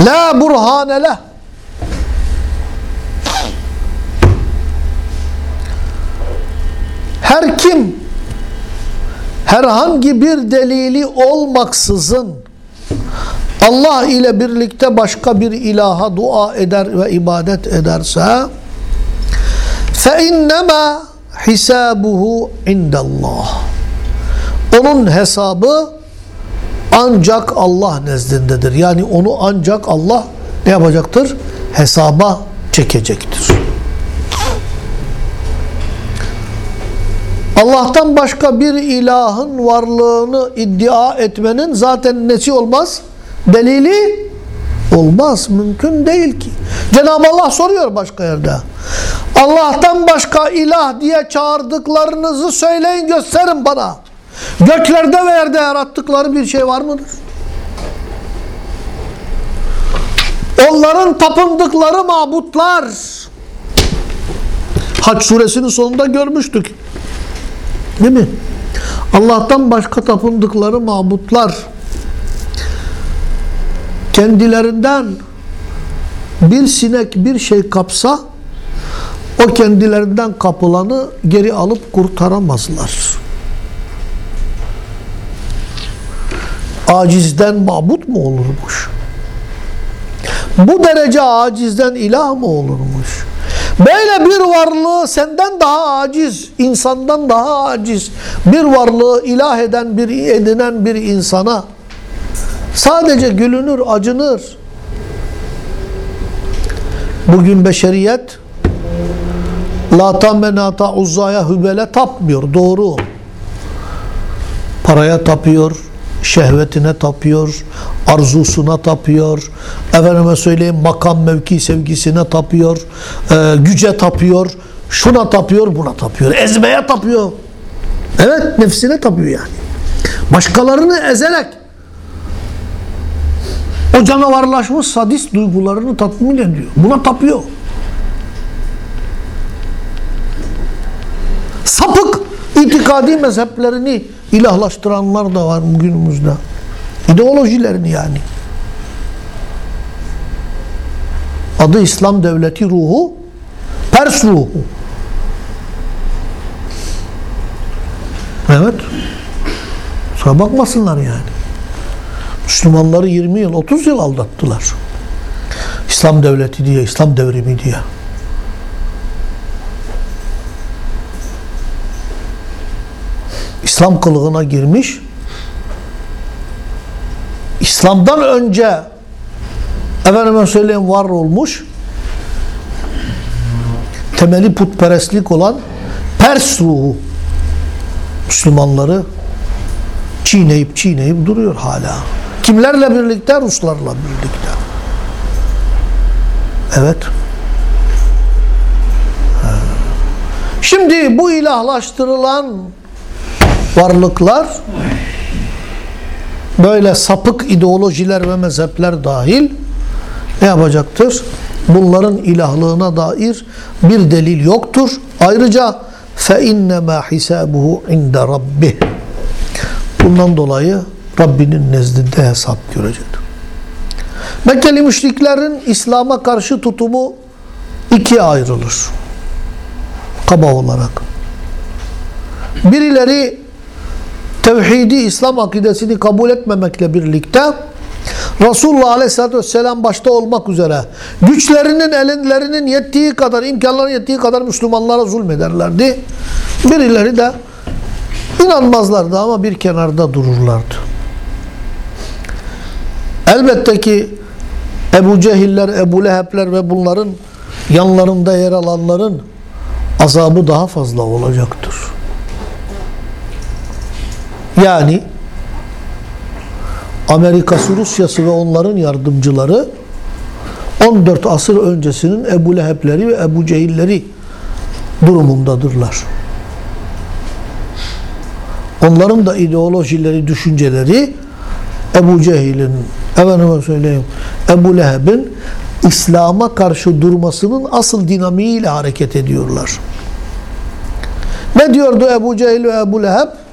لَا بُرْهَانَ لَهِ Her kim herhangi bir delili olmaksızın Allah ile birlikte başka bir ilaha dua eder ve ibadet ederse فَاِنَّمَا حِسَابُهُ عِنْدَ اللّٰهِ Onun hesabı ancak Allah nezdindedir. Yani onu ancak Allah ne yapacaktır? Hesaba çekecektir. Allah'tan başka bir ilahın varlığını iddia etmenin zaten nesi olmaz? Delili olmaz. Mümkün değil ki. Cenab-ı Allah soruyor başka yerde. Allah'tan başka ilah diye çağırdıklarınızı söyleyin gösterin bana. Göklerde ve yerde yarattıkları bir şey var mıdır? Onların tapındıkları mabutlar. Haç suresinin sonunda görmüştük. Değil mi? Allah'tan başka tapındıkları mabutlar kendilerinden bir sinek bir şey kapsa o kendilerinden kapılanı geri alıp kurtaramazlar. Acizden mabut mu olurmuş? Bu derece acizden ilah mı olurmuş? Böyle bir varlığı senden daha aciz, insandan daha aciz bir varlığı ilah eden bir edinen bir insana sadece gülünür, acınır. Bugün beşeriyet Lata menata uzzaya hübele tapmıyor. Doğru. Paraya tapıyor, şehvetine tapıyor, arzusuna tapıyor, efendime söyleyeyim makam mevki sevgisine tapıyor, e, güce tapıyor, şuna tapıyor, buna tapıyor, ezmeye tapıyor. Evet, nefsine tapıyor yani. Başkalarını ezerek o canavarlaşmış sadist duygularını tatmin ediyor. Buna tapıyor. Sapık itikadi mezheplerini ilahlaştıranlar da var bugünümüzde. İdeolojilerini yani. Adı İslam Devleti ruhu, Pers ruhu. Evet. Kusura bakmasınlar yani. Müslümanları 20 yıl, 30 yıl aldattılar. İslam devleti diye, İslam devrimi diye. İslam kılığına girmiş. İslam'dan önce efendime söyleyeyim var olmuş temeli putperestlik olan Pers ruhu Müslümanları çiğneyip çiğneyip duruyor hala. Kimlerle birlikte? Ruslarla birlikte. Evet. Şimdi bu ilahlaştırılan varlıklar böyle sapık ideolojiler ve mezhepler dahil ne yapacaktır? Bunların ilahlığına dair bir delil yoktur. Ayrıca فَاِنَّمَا حِسَابُهُ عِنْدَ رَبِّهِ Bundan dolayı Rabbinin nezdinde hesap görecektir. Mekkeli müşriklerin İslam'a karşı tutumu ikiye ayrılır. Kaba olarak. Birileri tevhidi İslam akidesini kabul etmemekle birlikte Resulullah Aleyhisselatü Vesselam başta olmak üzere güçlerinin elinlerinin yettiği kadar, imkanların yettiği kadar Müslümanlara zulmederlerdi. Birileri de inanmazlardı ama bir kenarda dururlardı. Elbette ki Ebu Cehiller, Ebu Lehebler ve bunların yanlarında yer alanların azabı daha fazla olacaktır. Yani Amerika'sı, Rusya'sı ve onların yardımcıları 14 asır öncesinin Ebu Leheb'leri ve Ebu Cehilleri durumundadırlar. Onların da ideolojileri, düşünceleri Ebu Cehil'in, efendime söyleyeyim, Ebu Leheb'in İslam'a karşı durmasının asıl dinamiğiyle hareket ediyorlar. Ne diyordu Ebu Cehil ve Ebu Leheb?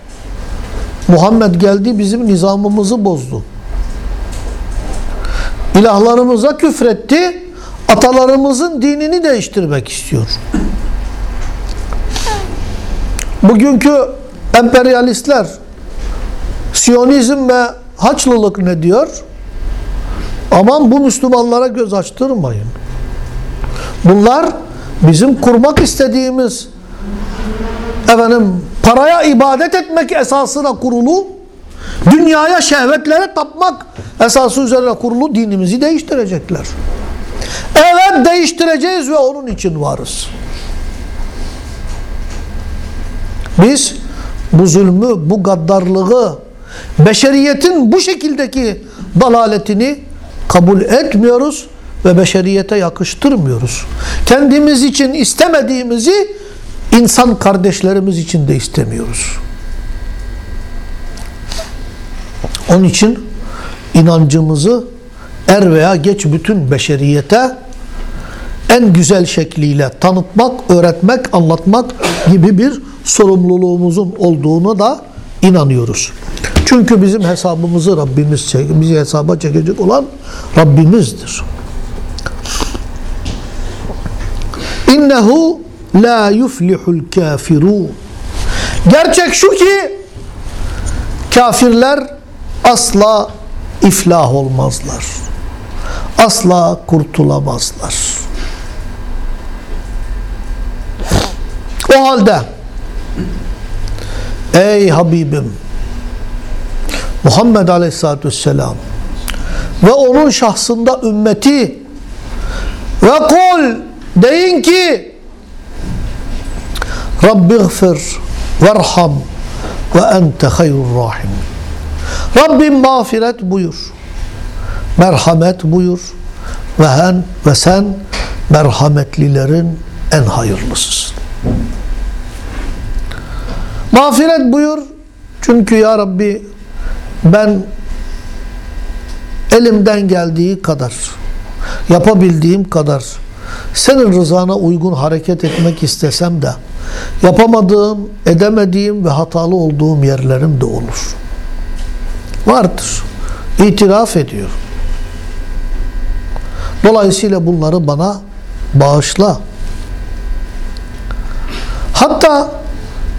Muhammed geldi bizim nizamımızı bozdu. İlahlarımıza küfretti. Atalarımızın dinini değiştirmek istiyor. Bugünkü emperyalistler Siyonizm ve Haçlılık ne diyor? Aman bu Müslümanlara göz açtırmayın. Bunlar bizim kurmak istediğimiz efendim paraya ibadet etmek esasına kurulu dünyaya şehvetlere tapmak esası üzerine kurulu dinimizi değiştirecekler. Evet değiştireceğiz ve onun için varız. Biz bu zulmü, bu gaddarlığı, beşeriyetin bu şekildeki dalaletini kabul etmiyoruz ve beşeriyete yakıştırmıyoruz. Kendimiz için istemediğimizi insan kardeşlerimiz için de istemiyoruz. Onun için inancımızı er veya geç bütün beşeriyete en güzel şekliyle tanıtmak, öğretmek, anlatmak gibi bir sorumluluğumuzun olduğunu da inanıyoruz. Çünkü bizim hesabımızı Rabbimiz bizi hesaba çekecek olan Rabbimizdir. İnnehu la yuflihul kafirun. Gerçek şu ki kafirler asla iflah olmazlar. Asla kurtulamazlar. O halde ey Habibim Muhammed Aleyhisselatü Vesselam ve onun şahsında ümmeti ve kul deyin ki Rabbi gfir verham ve ente hayrul rahim Rabbim mağfiret buyur merhamet buyur ve, hen, ve sen merhametlilerin en hayırlısısın. Mağfiret buyur çünkü ya Rabbi ben elimden geldiği kadar yapabildiğim kadar senin rızana uygun hareket etmek istesem de Yapamadığım, edemediğim ve hatalı olduğum yerlerim de olur. Vardır. İtiraf ediyorum. Dolayısıyla bunları bana bağışla. Hatta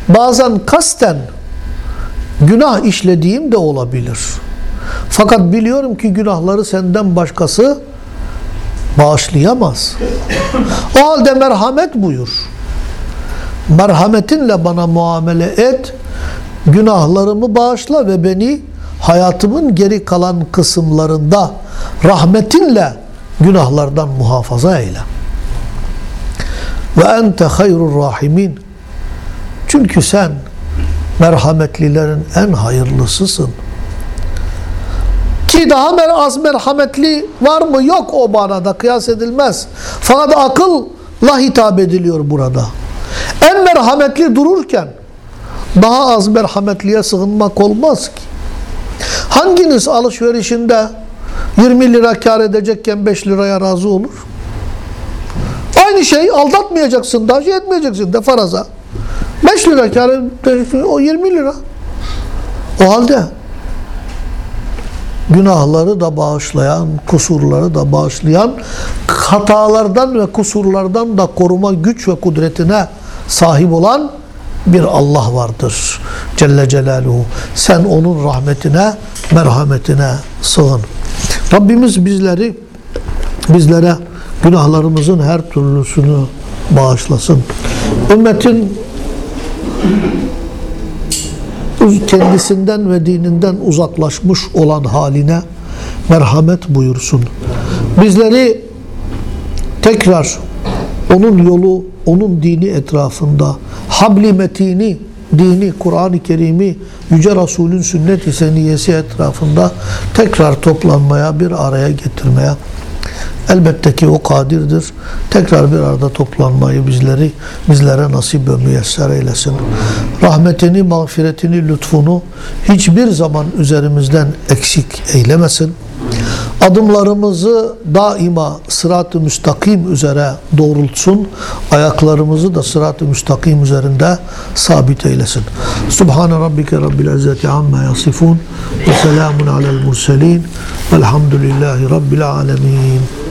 bazen kasten günah işlediğim de olabilir. Fakat biliyorum ki günahları senden başkası bağışlayamaz. O halde merhamet buyur. Merhametinle bana muamele et, günahlarımı bağışla ve beni hayatımın geri kalan kısımlarında rahmetinle günahlardan muhafaza eyle. Ve ente hayrur rahimin. Çünkü sen merhametlilerin en hayırlısısın. Ki daha az merhametli var mı? Yok o manada kıyas edilmez. Fakat akılla hitap ediliyor burada. Merhametli dururken daha az merhametliye sığınmak olmaz ki. Hanginiz alışverişinde 20 lira kar edecekken 5 liraya razı olur? Aynı şey aldatmayacaksın da şey etmeyeceksin de faraza. 5 lira kar o 20 lira. O halde günahları da bağışlayan, kusurları da bağışlayan, hatalardan ve kusurlardan da koruma güç ve kudretine sahip olan bir Allah vardır. Celle Celaluhu. Sen onun rahmetine, merhametine sığın. Rabbimiz bizleri bizlere günahlarımızın her türlüsünü bağışlasın. Ümmetin kendisinden ve dininden uzaklaşmış olan haline merhamet buyursun. Bizleri tekrar onun yolu, onun dini etrafında habli metini, dini, Kur'an-ı Kerim'i, Yüce Resul'ün sünnet-i seniyesi etrafında tekrar toplanmaya, bir araya getirmeye elbette ki o kadirdir. Tekrar bir arada toplanmayı bizleri bizlere nasip ve müyesser eylesin. Rahmetini, mağfiretini, lütfunu hiçbir zaman üzerimizden eksik eylemesin. Adımlarımızı daima sırat-ı müstakim üzere doğrultsun. Ayaklarımızı da sırat-ı müstakim üzerinde sabit eylesin. Subhane rabbike rabbil izzeti amma yasifun ve selamun alel murselin velhamdülillahi rabbil alemin.